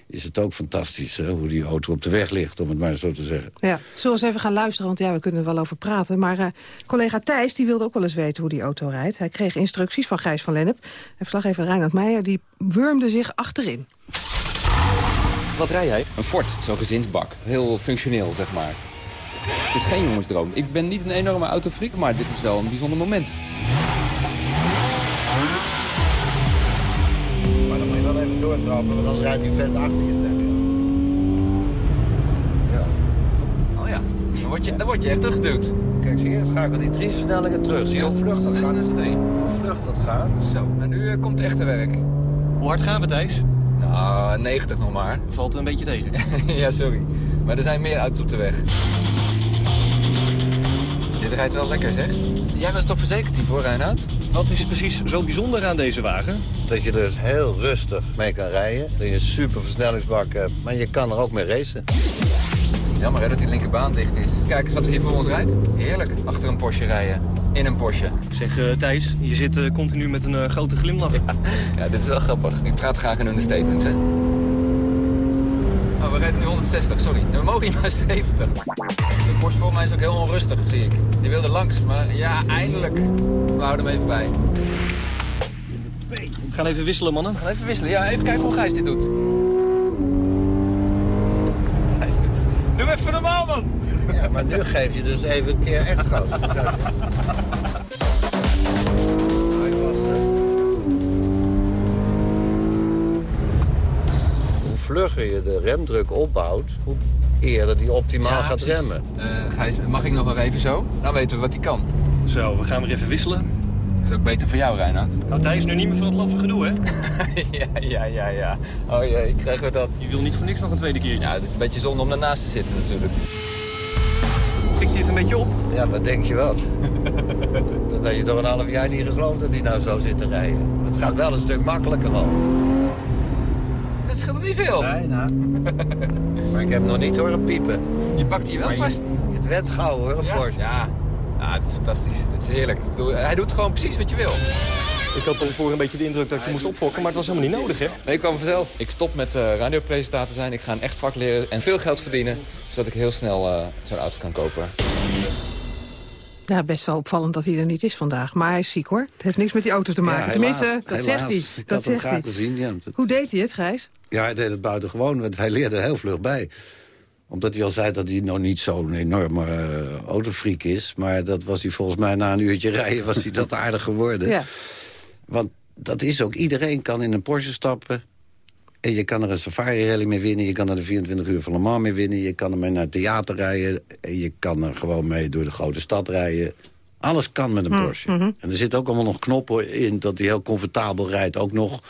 is het ook fantastisch hè, hoe die auto op de weg ligt, om het maar zo te zeggen. Ja, zullen we eens even gaan luisteren, want ja, we kunnen er wel over praten. Maar uh, collega Thijs die wilde ook wel eens weten hoe die auto rijdt. Hij kreeg instructies van Gijs van Lennep. En verslaggever Reinhard Meijer die wurmde zich achterin. Wat rij jij? Een Ford, zo'n gezinsbak. Heel functioneel, zeg maar. Het is geen jongensdroom. Ik ben niet een enorme autofreak, maar dit is wel een bijzonder moment. Doortrappen, want anders rijdt die vet achter je tegen. Ja. Oh ja, dan word je, dan word je echt teruggeduwd. Kijk, zie je, het schakelt die drie versnellingen terug. Zie je hoe vlug dat gaat? Hoe vlug dat gaat? Zo, en nu uh, komt het echte werk. Hoe hard gaan we, Thijs? Nou, 90 nog maar. Valt een beetje tegen. ja, sorry. Maar er zijn meer auto's op de weg. Dit rijdt wel lekker, zeg. Jij bent toch verzekerd hiervoor, Reinoud? Wat is precies zo bijzonder aan deze wagen? Dat je er heel rustig mee kan rijden. Dat je een super versnellingsbak hebt. Maar je kan er ook mee racen. Jammer hè, dat die linkerbaan dicht is. Kijk eens wat er hier voor ons rijdt. Heerlijk, achter een Porsche rijden. In een Porsche. Zeg uh, Thijs, je zit uh, continu met een uh, grote glimlach. Ja, ja, dit is wel grappig. Ik praat graag in understatements, hè. Oh, we rijden nu 160, sorry. We mogen niet maar 70. De Porsche voor mij is ook heel onrustig, zie ik. Die wilde langs, maar ja, eindelijk. We houden hem even bij. We gaan even wisselen, mannen. We gaan even wisselen. Ja, even kijken hoe Gijs dit doet. Gijs doet... Doe even normaal, man. Ja, maar nu geef je dus even een keer echt gas. Hoe je de remdruk opbouwt, hoe eerder die optimaal ja, gaat precies. remmen. Uh, Gijs, mag ik nog wel even zo? Nou weten we wat hij kan. Zo, we gaan weer even wisselen. Dat is ook beter voor jou, Reinhard. Nou, Thijs, nu niet meer van het laffe gedoe, hè? ja, ja, ja, ja. Oh jee, krijgen we dat. Je wil niet voor niks nog een tweede keer. Ja, het is een beetje zonde om daarnaast te zitten natuurlijk. Pikt hij het een beetje op? Ja, wat denk je wat? dat had je toch een half jaar niet geloofd dat hij nou zo zit te rijden. Het gaat wel een stuk makkelijker al. Niet veel. Nee, nou. maar ik heb nog niet horen piepen. Je pakt hier wel vast. Het werd gauw hoor, een ja? Porsche. Ja. ja, het is fantastisch. Het is heerlijk. Hij doet gewoon precies wat je wil. Ik had van tevoren een beetje de indruk dat ik je moest opfokken, maar het was helemaal niet nodig, hè? Nee, ik kwam vanzelf. Ik stop met uh, radiopresentator zijn. Ik ga een echt vak leren en veel geld verdienen. Zodat ik heel snel uh, zo'n auto kan kopen. Ja, best wel opvallend dat hij er niet is vandaag. Maar hij is ziek, hoor. Het heeft niks met die auto te maken. Ja, Tenminste, dat helaas. zegt hij. Ik dat zegt hij. gezien, ja. Hoe deed hij het, Gijs? Ja, hij deed het buitengewoon, want hij leerde er heel vlug bij. Omdat hij al zei dat hij nog niet zo'n enorme uh, autofreak is. Maar dat was hij volgens mij na een uurtje rijden was hij dat aardig geworden. Ja. Want dat is ook, iedereen kan in een Porsche stappen... en je kan er een safari-rally mee winnen... je kan er de 24 uur van Le Mans mee winnen... je kan er mee naar het theater rijden... en je kan er gewoon mee door de grote stad rijden... Alles kan met een Hm, Porsche. mhm. En er zitten ook allemaal nog knoppen in dat hij heel comfortabel rijdt ook nog.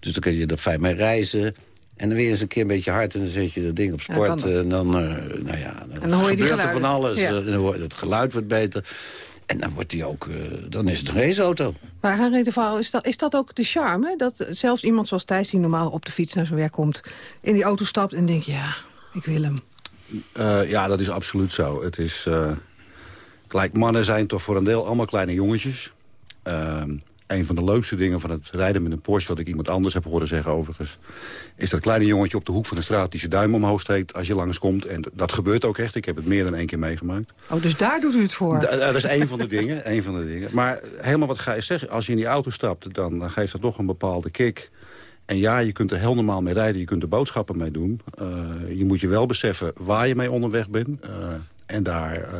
Dus dan kun je er fijn mee reizen. En dan weer eens een keer een beetje hard en dan zet je dat ding op sport. en dan, eh, nou ja, dan, En dan hoor je die gebeurt er van alles. Ja. Eh, het geluid wordt beter. En dan wordt hij ook, eh, dan is het een raceauto. Maar Henry de Vrouw, is dat, is dat ook de charme? Dat zelfs iemand zoals Thijs, die normaal op de fiets naar zijn werk komt... in die auto stapt en denkt, ja, ik wil hem. Eh, ja, dat is absoluut zo. Het is... eh, Gelijk, mannen zijn toch voor een deel allemaal kleine jongetjes. Een van de leukste dingen van het rijden met een Porsche... wat ik iemand anders heb horen zeggen overigens... is dat kleine jongetje op de hoek van de straat... die zijn duim omhoog steekt als je langskomt. En dat gebeurt ook echt. Ik heb het meer dan één keer meegemaakt. Oh, dus daar doet u het voor? Da- Dat is één van de dingen. één van de dingen. Maar helemaal wat ga je zeggen? Als je in die auto stapt, dan, dan geeft dat toch een bepaalde kick. En ja, je kunt er heel normaal mee rijden. Je kunt er boodschappen mee doen. Eh, je moet je wel beseffen waar je mee onderweg bent. eh, en daar eh,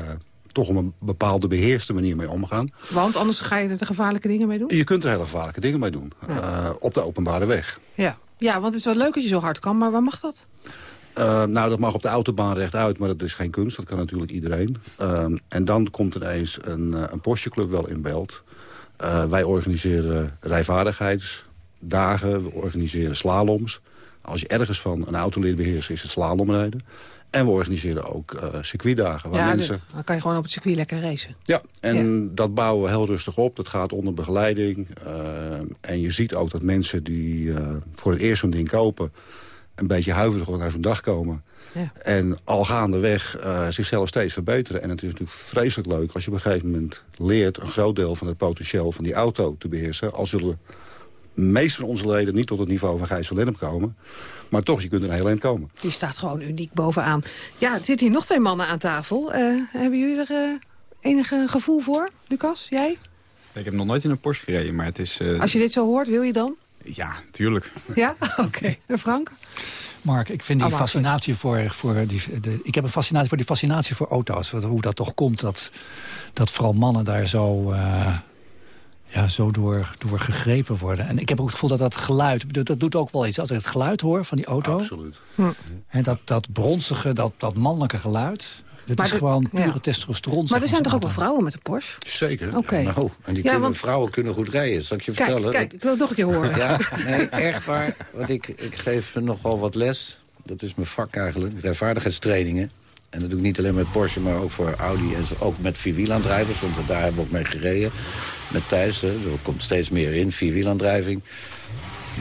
toch op een bepaalde beheerste manier mee omgaan. Want anders ga je er de gevaarlijke dingen mee doen? Je kunt er hele gevaarlijke dingen mee doen. eh, op de openbare weg. Ja. ja, want het is wel leuk dat je zo hard kan, maar waar mag dat? Eh, nou, dat mag op de autobaan rechtuit, maar dat is geen kunst. Dat kan natuurlijk iedereen. Ehm, en dan komt ineens een, eh, een Porsche Club wel in beeld. Eh, wij organiseren rijvaardigheidsdagen, we organiseren slaloms. Als je ergens van een auto leert beheersen, is het slalomrijden. En we organiseren ook eh circuitdagen waar ja, mensen... dan kan je gewoon op het circuit lekker racen. Ja, en dat bouwen we heel rustig op. Dat gaat onder begeleiding. Eh, en je ziet ook dat mensen die eh, voor het eerst zo'n ding kopen... een beetje huiverig naar zo'n dag komen. Ja. En al gaandeweg uh, zichzelf steeds verbeteren. En het is natuurlijk vreselijk leuk als je op een gegeven moment leert... een groot deel van het potentieel van die auto te beheersen. Al zullen de meeste van onze leden niet tot het niveau van Gijs van Lennep komen. Maar toch, je kunt er een heel eind komen. Die staat gewoon uniek bovenaan. Ja, er zitten hier nog twee mannen aan tafel. Eh, hebben jullie er eh, enige gevoel voor, Lucas? Jij? Ik heb nog nooit in een Porsche gereden, maar het is... eh, Als je dit zo hoort, wil je dan? Ja, tuurlijk. Ja? Oké. En Frank? Mark, ik vind die Oh, fascinatie voor, voor die, de, ik heb een fascinatie voor die fascinatie voor auto's. Wat- Hoe dat toch komt dat, dat vooral mannen daar zo, eh, ja, zo door, door gegrepen worden. En ik heb ook het gevoel dat dat geluid, dat, doet ook wel iets. Als ik het geluid hoor van die auto. Absoluut. En dat, dat bronzige, dat, dat mannelijke geluid. Dat Maar is de- gewoon ja. pure testosteron. Maar er zijn toch ook wel vrouwen met een Porsche? Zeker. Oké. Nou, en die Ja, kunnen, want- vrouwen kunnen goed rijden, zal ik je Kijk, vertellen. kijk, ik wil het nog een keer horen. Ja, nee, echt waar. Want ik, ik geef nogal wat les. Dat is mijn vak eigenlijk. Rijvaardigheidstrainingen. En dat doe ik niet alleen met Porsche, maar ook voor Audi. En zo, ook met vierwielaandrijvers, want daar hebben we ook mee gereden. Met Thijs, hè. er komt steeds meer in, vierwielaandrijving.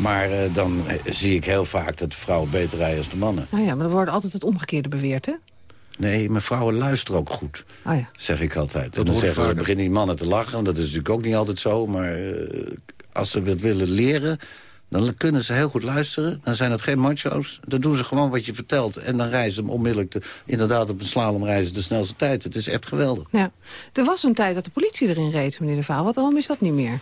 Maar eh, dan eh, zie ik heel vaak dat de vrouwen beter rijden dan de mannen. Nou ja, maar er wordt altijd het omgekeerde beweerd, hè? Nee, maar vrouwen luisteren ook goed. Ah ja. Zeg ik altijd. Dat en dan zeggen ze, beginnen die mannen te lachen. Want dat is natuurlijk ook niet altijd zo. Maar eh, als ze het willen leren, dan kunnen ze heel goed luisteren. Dan zijn het geen macho's. Dan doen ze gewoon wat je vertelt. En dan reizen ze onmiddellijk de, inderdaad op een slalom reizen de snelste tijd. Het is echt geweldig. Ja. Er was een tijd dat de politie erin reed, meneer De Vaal. Wat waarom is dat niet meer?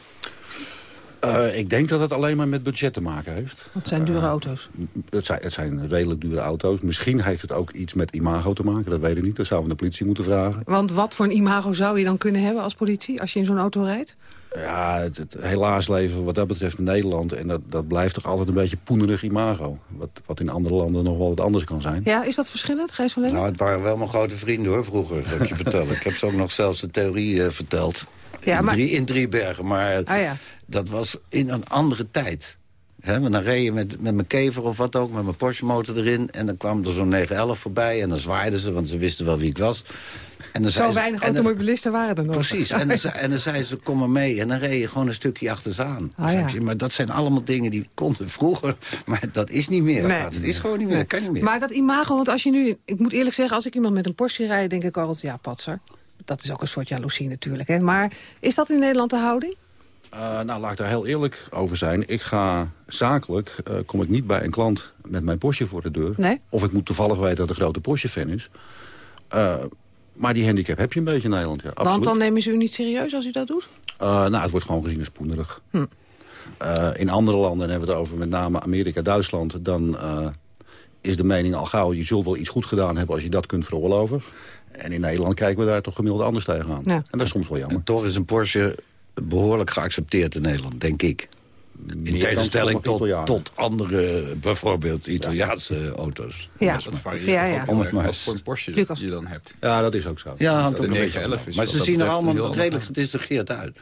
Eh, ik denk dat het alleen maar met budget te maken heeft. Het zijn dure Eh, auto's. Het zijn, het zijn redelijk dure auto's. Misschien heeft het ook iets met imago te maken. Dat weet ik niet. Dat zouden we de politie moeten vragen. Want wat voor een imago zou je dan kunnen hebben als politie... als je in zo'n auto rijdt? Ja, het, het helaas leven wat dat betreft in Nederland. En dat, dat blijft toch altijd een beetje poenerig imago. Wat, wat in andere landen nog wel wat anders kan zijn. Ja, is dat verschillend, Gijs van? Nou, het waren wel mijn grote vrienden hoor, vroeger. Dat ik je vertellen. Ik heb ze ook nog zelfs de theorie eh, verteld. Ja, in, maar- drie, in Driebergen. Maar eh, Ah ja. dat was in een andere tijd. Hè, want dan reed je met, met mijn kever of wat ook, met mijn Porsche motor erin. En dan kwam er zo'n 911 voorbij en dan zwaaiden ze, want ze wisten wel wie ik was. En dan Zo ze- weinig automobilisten waren er nog. Precies, en dan, zei- en dan zei ze, kom maar mee. En dan reed je gewoon een stukje achter ze aan. Ah, ja. Maar dat zijn allemaal dingen die konden vroeger. Maar dat is niet meer. Nee. Dat is gewoon niet meer, dat kan niet meer. Maar dat imago, want als je nu... Ik moet eerlijk zeggen, als ik iemand met een Porsche rijd... denk ik altijd, ja, patser. Dat is ook een soort jaloezie natuurlijk. Hè. Maar is dat in Nederland de houding? Eh, nou, laat ik daar heel eerlijk over zijn. Ik ga zakelijk, eh, kom ik niet bij een klant met mijn Porsche voor de deur. Nee? Of ik moet toevallig weten dat een grote Porsche-fan is. Eh, maar die handicap heb je een beetje in Nederland, ja. Absoluut. Want dan nemen ze u niet serieus als u dat doet? Eh, nou, het wordt gewoon gezien als poenerig. Eh, in andere landen, en hebben we het over met name Amerika, Duitsland... dan eh, is de mening al gauw, je zult wel iets goed gedaan hebben... als je dat kunt veroorloven. En in Nederland kijken we daar toch gemiddeld anders tegenaan. Ja. En dat is soms wel jammer. En toch is een Porsche behoorlijk geaccepteerd in Nederland, denk ik. In tegenstelling tot, tot andere, bijvoorbeeld Italiaanse auto's. Ja. Dat varieert Ja, ja. Om het maar wat eens voor een Porsche Lucas. die je dan hebt. Ja, dat is ook zo. Ja, Dat hangt de ook een beetje 911 vanaf. is Maar ze zien er allemaal redelijk gedistingeerd uit.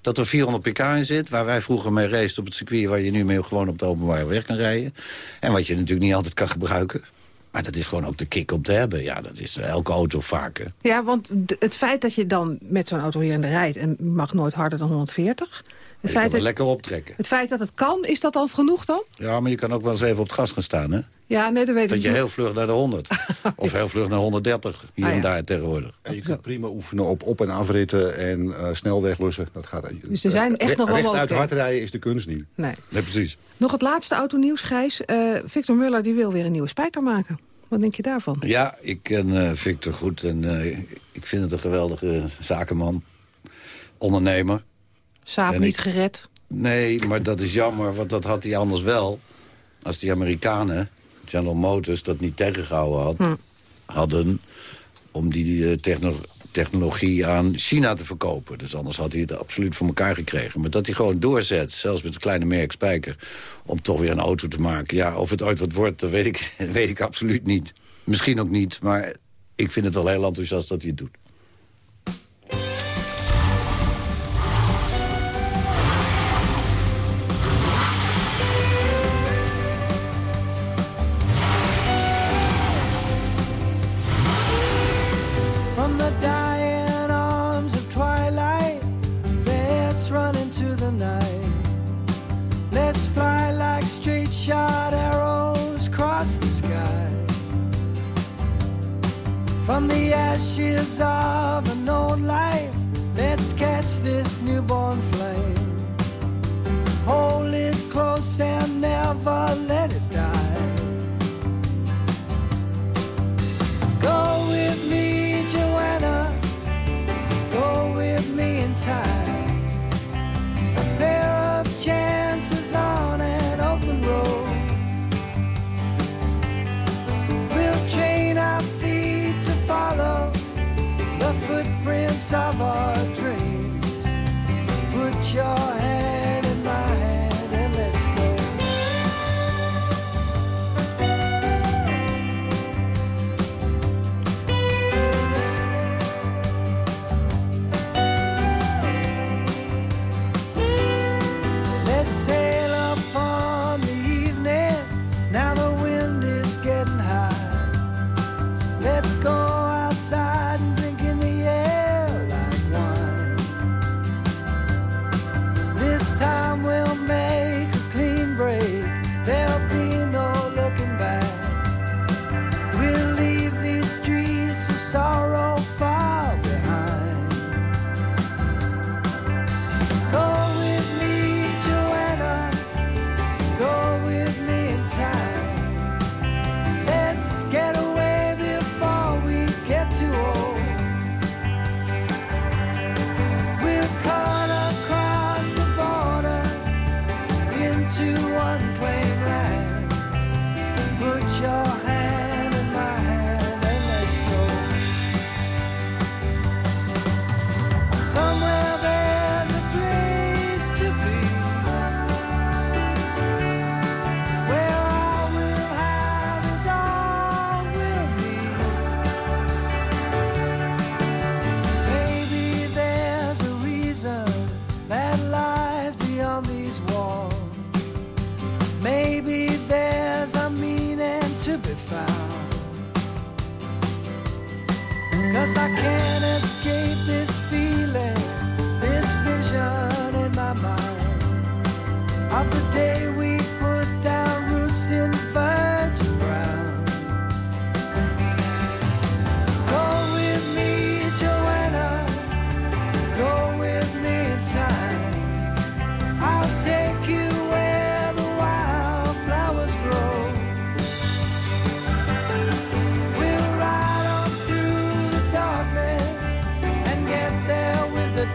Dat er 400 pk in zit, waar wij vroeger mee raced op het circuit... waar je nu mee gewoon op de openbare weg kan rijden. En wat je natuurlijk niet altijd kan gebruiken. Maar dat is gewoon ook de kick om te hebben. Ja, dat is eh, elke auto vaker. Ja, want het feit dat je dan met zo'n auto hier in de rijdt... en mag nooit harder dan 140... Het Je feit, dat, lekker optrekken. het feit dat het kan, is dat dan genoeg dan? Ja, maar je kan ook wel eens even op het gas gaan staan, hè? Ja, nee, dat weet Dat ik je niet. heel vlug naar de 100. Of heel vlug naar 130, hier Ah, ja. en daar tegenwoordig. En je kunt prima oefenen op op- en afritten en eh snelweglussen. Dat gaat, Dus er zijn echt nog wel Recht uit hard rijden is de kunst niet. Nee. Nee, precies. Nog het laatste autonieuws, Gijs. Eh, Victor Muller die wil weer een nieuwe spijker maken. Wat denk je daarvan? Ja, ik ken eh, Victor goed en eh, ik vind het een geweldige zakenman. Ondernemer. Saap En niet ik- gered. Nee, maar dat is jammer, want dat had hij anders wel. Als die Amerikanen, General Motors, dat niet tegengehouden had, Hm. hadden... om die eh, techno- technologie aan China te verkopen. Dus anders had hij het absoluut voor elkaar gekregen. Maar dat hij gewoon doorzet, zelfs met een kleine merk Spijker... om toch weer een auto te maken. Ja, of het ooit wat wordt, dat weet ik, weet ik absoluut niet. Misschien ook niet, maar ik vind het wel heel enthousiast dat hij het doet.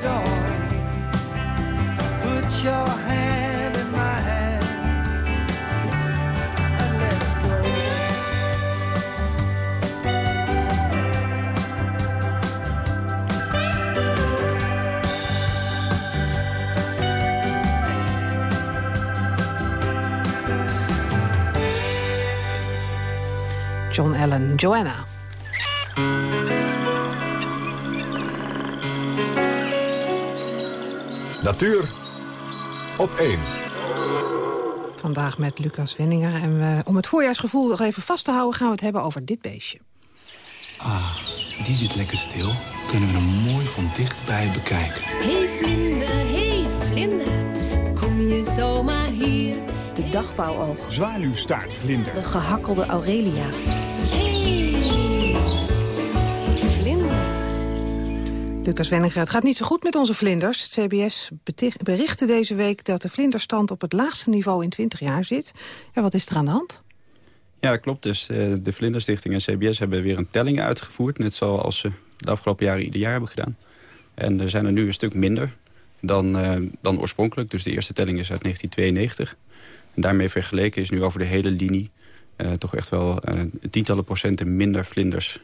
door. Put your hand in my hand and let's go. John Ellen Joanna. Natuur op 1. Vandaag met Lucas Wenninger. En we, om het voorjaarsgevoel nog even vast te houden... gaan we het hebben over dit beestje. Ah, die zit lekker stil. Kunnen we hem mooi van dichtbij bekijken. Hey vlinder, hey vlinder, kom je zomaar hier? De dagbouwoog. Zwaluwstaartvlinder. De gehakkelde Aurelia. Lucas het gaat niet zo goed met onze vlinders. Het CBS berichtte deze week dat de vlinderstand op het laagste niveau in 20 jaar zit. Ja, wat is er aan de hand? Ja, dat klopt. Dus eh, de Vlinderstichting en CBS hebben weer een telling uitgevoerd. Net zoals ze de afgelopen jaren ieder jaar hebben gedaan. En er zijn er nu een stuk minder dan, eh, dan oorspronkelijk. Dus de eerste telling is uit 1992. En daarmee vergeleken is nu over de hele linie... eh, toch echt wel tientallen procenten minder vlinders.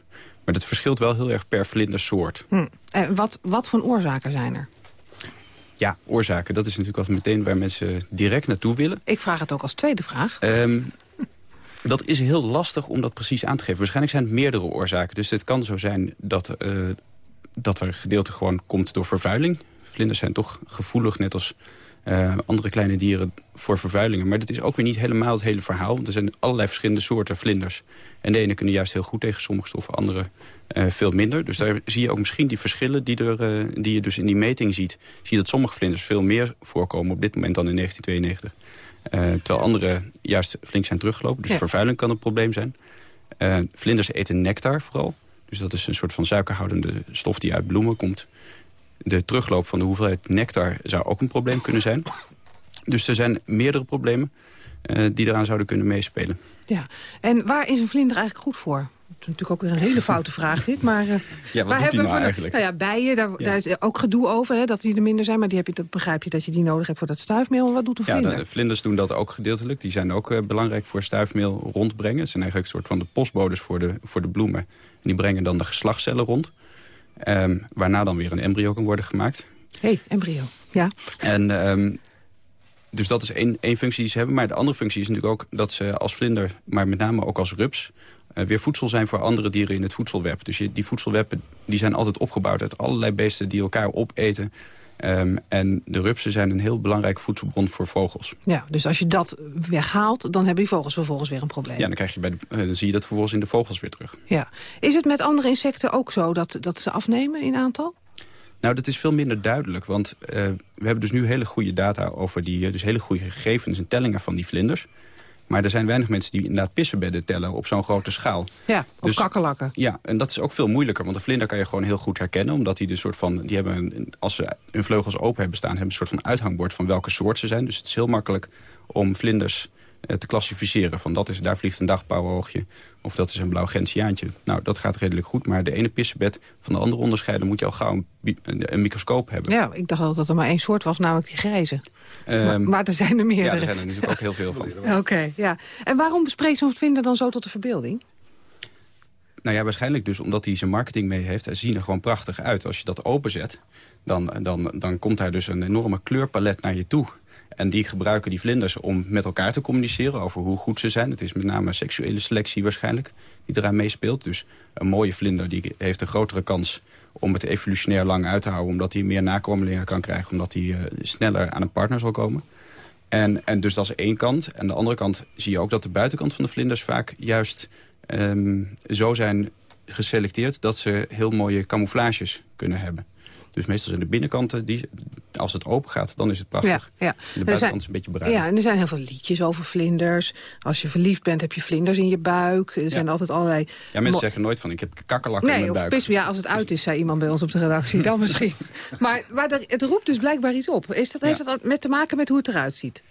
Maar dat verschilt wel heel erg per vlindersoort. Hm. En wat, wat voor oorzaken zijn er? Ja, oorzaken, dat is natuurlijk altijd meteen waar mensen direct naartoe willen. Ik vraag het ook als tweede vraag. Ehm, dat is heel lastig om dat precies aan te geven. Waarschijnlijk zijn het meerdere oorzaken. Dus het kan zo zijn dat, eh, dat er gedeelte gewoon komt door vervuiling. Vlinders zijn toch gevoelig, net als eh, andere kleine dieren, voor vervuilingen. Maar dat is ook weer niet helemaal het hele verhaal. Want er zijn allerlei verschillende soorten vlinders. En de ene kunnen juist heel goed tegen sommige stoffen, andere eh, veel minder. Dus daar zie je ook misschien die verschillen die, er, eh, die je dus in die meting ziet. Zie je dat sommige vlinders veel meer voorkomen op dit moment dan in 1992. Eh, terwijl andere juist flink zijn teruggelopen. Dus Ja. vervuiling kan een probleem zijn. Vlinders eten nectar vooral. Dus dat is een soort van suikerhoudende stof die uit bloemen komt. De terugloop van de hoeveelheid nectar zou ook een probleem kunnen zijn. Dus er zijn meerdere problemen eh, die eraan zouden kunnen meespelen. Ja. En waar is een vlinder eigenlijk goed voor? Het is natuurlijk ook weer een hele foute vraag dit, maar... eh, Ja, wat waar hebben we nou de- eigenlijk? Nou ja, bijen, daar, daar is ook gedoe over, hè, dat die er minder zijn. Maar die heb je, dat begrijp je dat je die nodig hebt voor dat stuifmeel. Wat doet een Ja, vlinder? de vlinders doen dat ook gedeeltelijk. Die zijn ook eh, belangrijk voor stuifmeel rondbrengen. Het zijn eigenlijk een soort van de postbodes voor de, voor de bloemen. En die brengen dan de geslachtscellen rond. Ehm, waarna dan weer een embryo kan worden gemaakt. Hé, hey, embryo. Ja. En ehm, dus dat is één, één functie die ze hebben. Maar de andere functie is natuurlijk ook dat ze als vlinder, maar met name ook als rups... eh, weer voedsel zijn voor andere dieren in het voedselweb. Dus je, die voedselwebben die zijn altijd opgebouwd uit allerlei beesten die elkaar opeten. Ehm, en de rupsen zijn een heel belangrijke voedselbron voor vogels. ja, dus als je dat weghaalt, dan hebben die vogels vervolgens weer een probleem. Ja, dan, krijg je bij de, eh, dan zie je dat vervolgens in de vogels weer terug. Ja. Is het met andere insecten ook zo dat, dat ze afnemen in aantal? Nou, dat is veel minder duidelijk. Want eh, we hebben dus nu hele goede data over die... eh, dus hele goede gegevens en tellingen van die vlinders. Maar er zijn weinig mensen die inderdaad pissenbedden tellen op zo'n grote schaal. Ja, of Dus- kakkerlakken. Ja, en dat is ook veel moeilijker. Want een vlinder kan je gewoon heel goed herkennen. Omdat die dus soort van, die hebben, een- als ze hun vleugels open hebben staan... hebben een soort van uithangbord van welke soort ze zijn. Dus het is heel makkelijk om vlinders te klassificeren. Van dat is, daar vliegt een dagpauwoogje. Of dat is een blauw gentiaantje. Nou, dat gaat redelijk goed. Maar de ene pissenbed van de andere onderscheiden... moet je al gauw een, een, microscoop hebben. Ja, ik dacht altijd dat er maar één soort was, namelijk die grijze. maar, Ehm, maar er zijn er meerdere. Ja, er zijn er natuurlijk ook heel veel van. Oké, ja. En waarom spreekt zo'n vlinder dan zo tot de verbeelding? Nou ja, waarschijnlijk dus omdat hij zijn marketing mee heeft. Ze zien er gewoon prachtig uit. Als je dat openzet, dan, dan, dan komt daar dus een enorme kleurpalet naar je toe. En die gebruiken die vlinders om met elkaar te communiceren over hoe goed ze zijn. Het is met name seksuele selectie waarschijnlijk die eraan meespeelt. Dus een mooie vlinder die heeft een grotere kans om het evolutionair lang uit te houden. Omdat hij meer nakomelingen kan krijgen. Omdat hij eh, sneller aan een partner zal komen. En, en dus dat is één kant. En de andere kant zie je ook dat de buitenkant van de vlinders vaak juist ehm, zo zijn geselecteerd dat ze heel mooie camouflages kunnen hebben. Dus meestal zijn de binnenkanten, die, als het open gaat, dan is het prachtig. Ja, ja. En de zijn- buitenkant is een beetje bruin. Ja, en er zijn heel veel liedjes over vlinders. Als je verliefd bent, heb je vlinders in je buik. Er zijn altijd allerlei... Ja, mensen zeggen nooit van, ik heb kakkerlakken in Nee, mijn of buik. pis, ja, als het uit is, zei iemand bij ons op de redactie. Dan misschien. Maar, maar er- het roept dus blijkbaar iets op. Is dat, heeft dat met te maken met hoe het eruit ziet?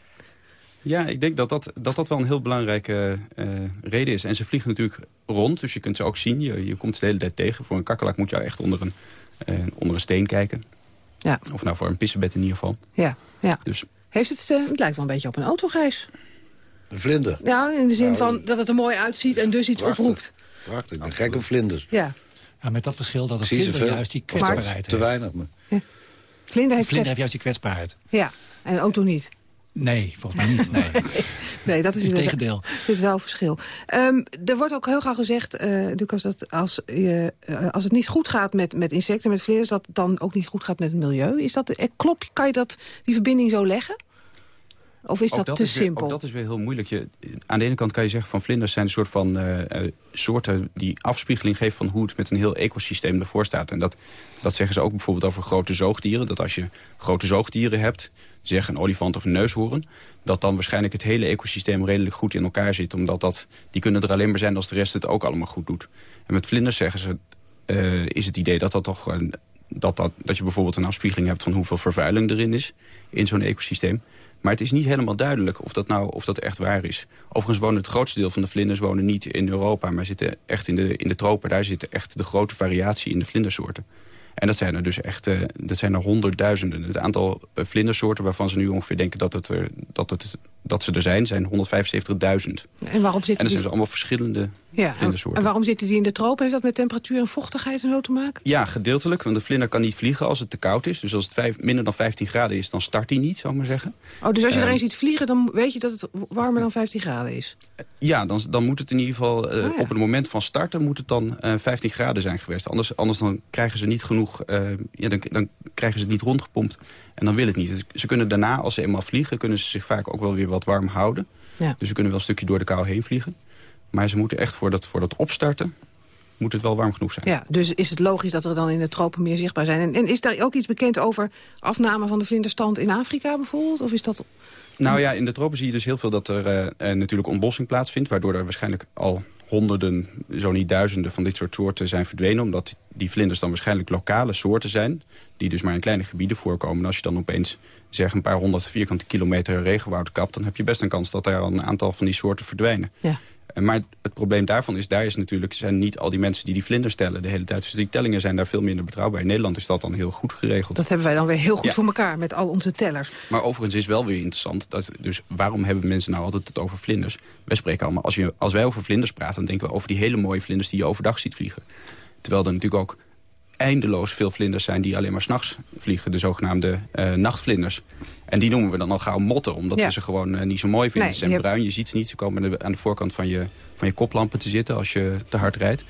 Ja, ik denk dat dat, dat, dat wel een heel belangrijke eh, reden is. En ze vliegen natuurlijk rond, dus je kunt ze ook zien. Je, je komt ze de hele tijd tegen. Voor een kakkerlak moet je echt onder een, eh, onder een steen kijken. Ja. Of nou voor een pissenbed in ieder geval. Ja, ja. Dus Heeft het, eh, het lijkt wel een beetje op een autogijs. Een vlinder. Ja, in de zin Nou, van dat het er mooi uitziet en dus iets prachtig. oproept. Prachtig, ik ben gek op vlinders. Ja. Ja, met dat verschil dat een vlinder veel? juist die kwetsbaarheid Te heeft. weinig, maar... Vlinder Een heeft vlinder heeft juist die kwetsbaarheid. Ja, en een auto niet. Nee, volgens mij niet. Nee, nee dat is inderdaad- tegendeel. Dat is wel een verschil. Ehm, er wordt ook heel gauw gezegd, eh Lucas, dat als, je, eh, als het niet goed gaat met, met insecten, met vlinders... dat het dan ook niet goed gaat met het milieu. Is dat, eh, klopt, kan je dat, die verbinding zo leggen? Of is dat, te is weer- simpel? dat is weer heel moeilijk. Je, aan de ene kant kan je zeggen van vlinders zijn een soort van eh, soorten die afspiegeling geven van hoe het met een heel ecosysteem ervoor staat. En dat, dat zeggen ze ook bijvoorbeeld over grote zoogdieren. Dat als je grote zoogdieren hebt, zeg een olifant of een neushoorn, dat dan waarschijnlijk het hele ecosysteem redelijk goed in elkaar zit. Omdat dat, die kunnen er alleen maar zijn als de rest het ook allemaal goed doet. En met vlinders zeggen ze, eh, is het idee dat dat toch een, dat, dat, dat je bijvoorbeeld een afspiegeling hebt van hoeveel vervuiling erin is in zo'n ecosysteem. Maar het is niet helemaal duidelijk of dat nou of dat echt waar is. Overigens wonen het grootste deel van de vlinders wonen niet in Europa, maar zitten echt in de, in de tropen. Daar zit echt de grote variatie in de vlindersoorten. En dat zijn er dus echt eh, dat zijn er honderdduizenden. Het aantal eh, vlindersoorten waarvan ze nu ongeveer denken dat, het er, dat, het, dat ze er zijn, zijn 175.000. En waarom En zitten dat die... zijn dus allemaal verschillende Ja, en, vlindersoorten. en waarom zitten die in de tropen? Heeft dat met temperatuur en vochtigheid en zo te maken? Ja, gedeeltelijk. Want de vlinder kan niet vliegen als het te koud is. Dus als het vijf, minder dan 15 graden is, dan start hij niet, zou ik maar zeggen. Oh, dus als je er Ehm, een ziet vliegen, dan weet je dat het warmer dan 15 graden is? Ja, dan, dan moet het in ieder geval eh, Ah, ja. op het moment van starten moet het dan eh 15 graden zijn geweest. Anders, anders dan krijgen ze niet genoeg, eh, ja, dan, dan krijgen ze het niet rondgepompt. En dan wil het niet. Dus ze kunnen daarna, als ze eenmaal vliegen, kunnen ze zich vaak ook wel weer wat warm houden. Ja. Dus ze kunnen wel een stukje door de kou heen vliegen. Maar ze moeten echt voor dat, voor dat opstarten, moet het wel warm genoeg zijn. Ja, dus is het logisch dat er dan in de tropen meer zichtbaar zijn. En, en is daar ook iets bekend over afname van de vlinderstand in Afrika bijvoorbeeld? Of is dat... Nou ja, in de tropen zie je dus heel veel dat er eh, eh, natuurlijk ontbossing plaatsvindt. Waardoor er waarschijnlijk al honderden, zo niet duizenden van dit soort soorten zijn verdwenen. Omdat die vlinders dan waarschijnlijk lokale soorten zijn. Die dus maar in kleine gebieden voorkomen. En als je dan opeens zeg een paar honderd vierkante kilometer regenwoud kapt... dan heb je best een kans dat al een aantal van die soorten verdwijnen. Ja. Maar het probleem daarvan is, daar is natuurlijk, zijn niet al die mensen die die vlinders tellen de hele tijd. Dus die tellingen zijn daar veel minder betrouwbaar. In Nederland is dat dan heel goed geregeld. Dat hebben wij dan weer heel goed Ja. voor elkaar met al onze tellers. Maar overigens is wel weer interessant. Dat, dus waarom hebben mensen nou altijd het over vlinders? Wij spreken allemaal, als, je, als wij over vlinders praten... dan denken we over die hele mooie vlinders die je overdag ziet vliegen. Terwijl er natuurlijk ook eindeloos veel vlinders zijn... die alleen maar s'nachts vliegen, de zogenaamde eh, nachtvlinders. En die noemen we dan al gauw motten, omdat Ja. we ze gewoon eh, niet zo mooi vinden. Nee, ze zijn bruin, je ziet ze niet. Ze komen aan de, aan de voorkant van je, van je koplampen te zitten als je te hard rijdt.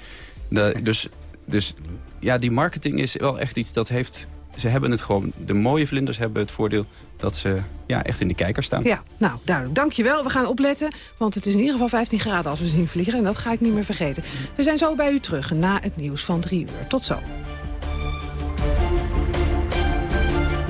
De, dus, dus ja, die marketing is wel echt iets dat heeft... Ze hebben het gewoon, de mooie vlinders hebben het voordeel dat ze ja, echt in de kijker staan. Ja, nou, duidelijk. Dankjewel. We gaan opletten, want het is in ieder geval 15 graden als we zien vliegen. En dat ga ik niet meer vergeten. We zijn zo bij u terug na het nieuws van drie uur. Tot zo.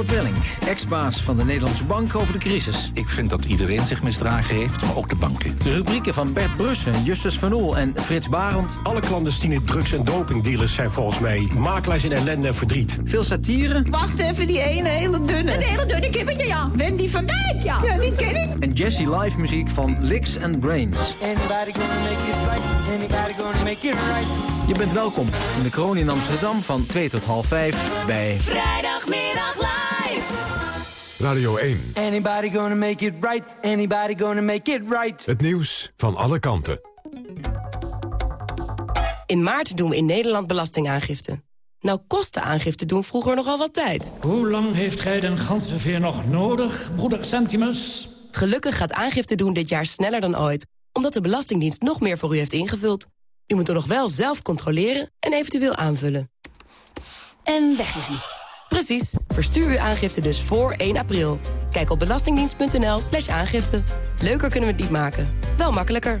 Nout Welling, ex-baas van de Nederlandse Bank over de crisis. Ik vind dat iedereen zich misdragen heeft, maar ook de banken. De rubrieken van Bert Brussen, Justus Van Oel en Frits Barend. Alle clandestine drugs- en dopingdealers zijn volgens mij makelaars in ellende en verdriet. Veel satire Wacht even, die ene hele dunne. Een hele dunne kippetje, ja. Wendy van Dijk, ja. Ja, die ken ik. en Jesse live muziek van Licks and Brains. Anybody gonna make it right? Anybody gonna make it right? Je bent welkom in de kroon in Amsterdam van 2 tot half 5 bij... Vrijdagmiddag live. Radio 1, Anybody gonna make it right? Anybody gonna make it right? het nieuws van alle kanten. In maart doen we in Nederland belastingaangifte. Nou kostte aangifte doen vroeger nogal wat tijd. Hoe lang heeft gij den ganzenveer nog nodig, broeder Centimus? Gelukkig gaat aangifte doen dit jaar sneller dan ooit. Omdat de Belastingdienst nog meer voor u heeft ingevuld. U moet er nog wel zelf controleren en eventueel aanvullen. En weg is hij. Precies. Verstuur uw aangifte dus voor 1 april. Kijk op belastingdienst.nl slash aangifte. Leuker kunnen we het niet maken. Wel makkelijker.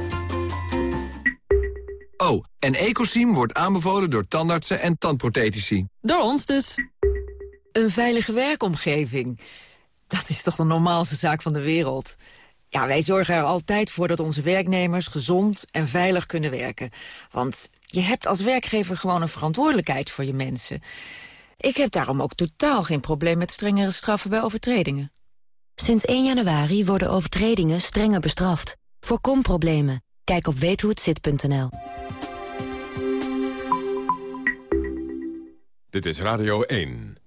Oh, en Ecosim wordt aanbevolen door tandartsen en tandprothetici. Door ons dus. Een veilige werkomgeving. Dat is toch de normaalste zaak van de wereld. Ja, wij zorgen er altijd voor dat onze werknemers gezond en veilig kunnen werken. Want je hebt als werkgever gewoon een verantwoordelijkheid voor je mensen. Ik heb daarom ook totaal geen probleem met strengere straffen bij overtredingen. Sinds 1 januari worden overtredingen strenger bestraft. Voorkom problemen. Kijk op weethohetzit.nl. Dit is Radio 1.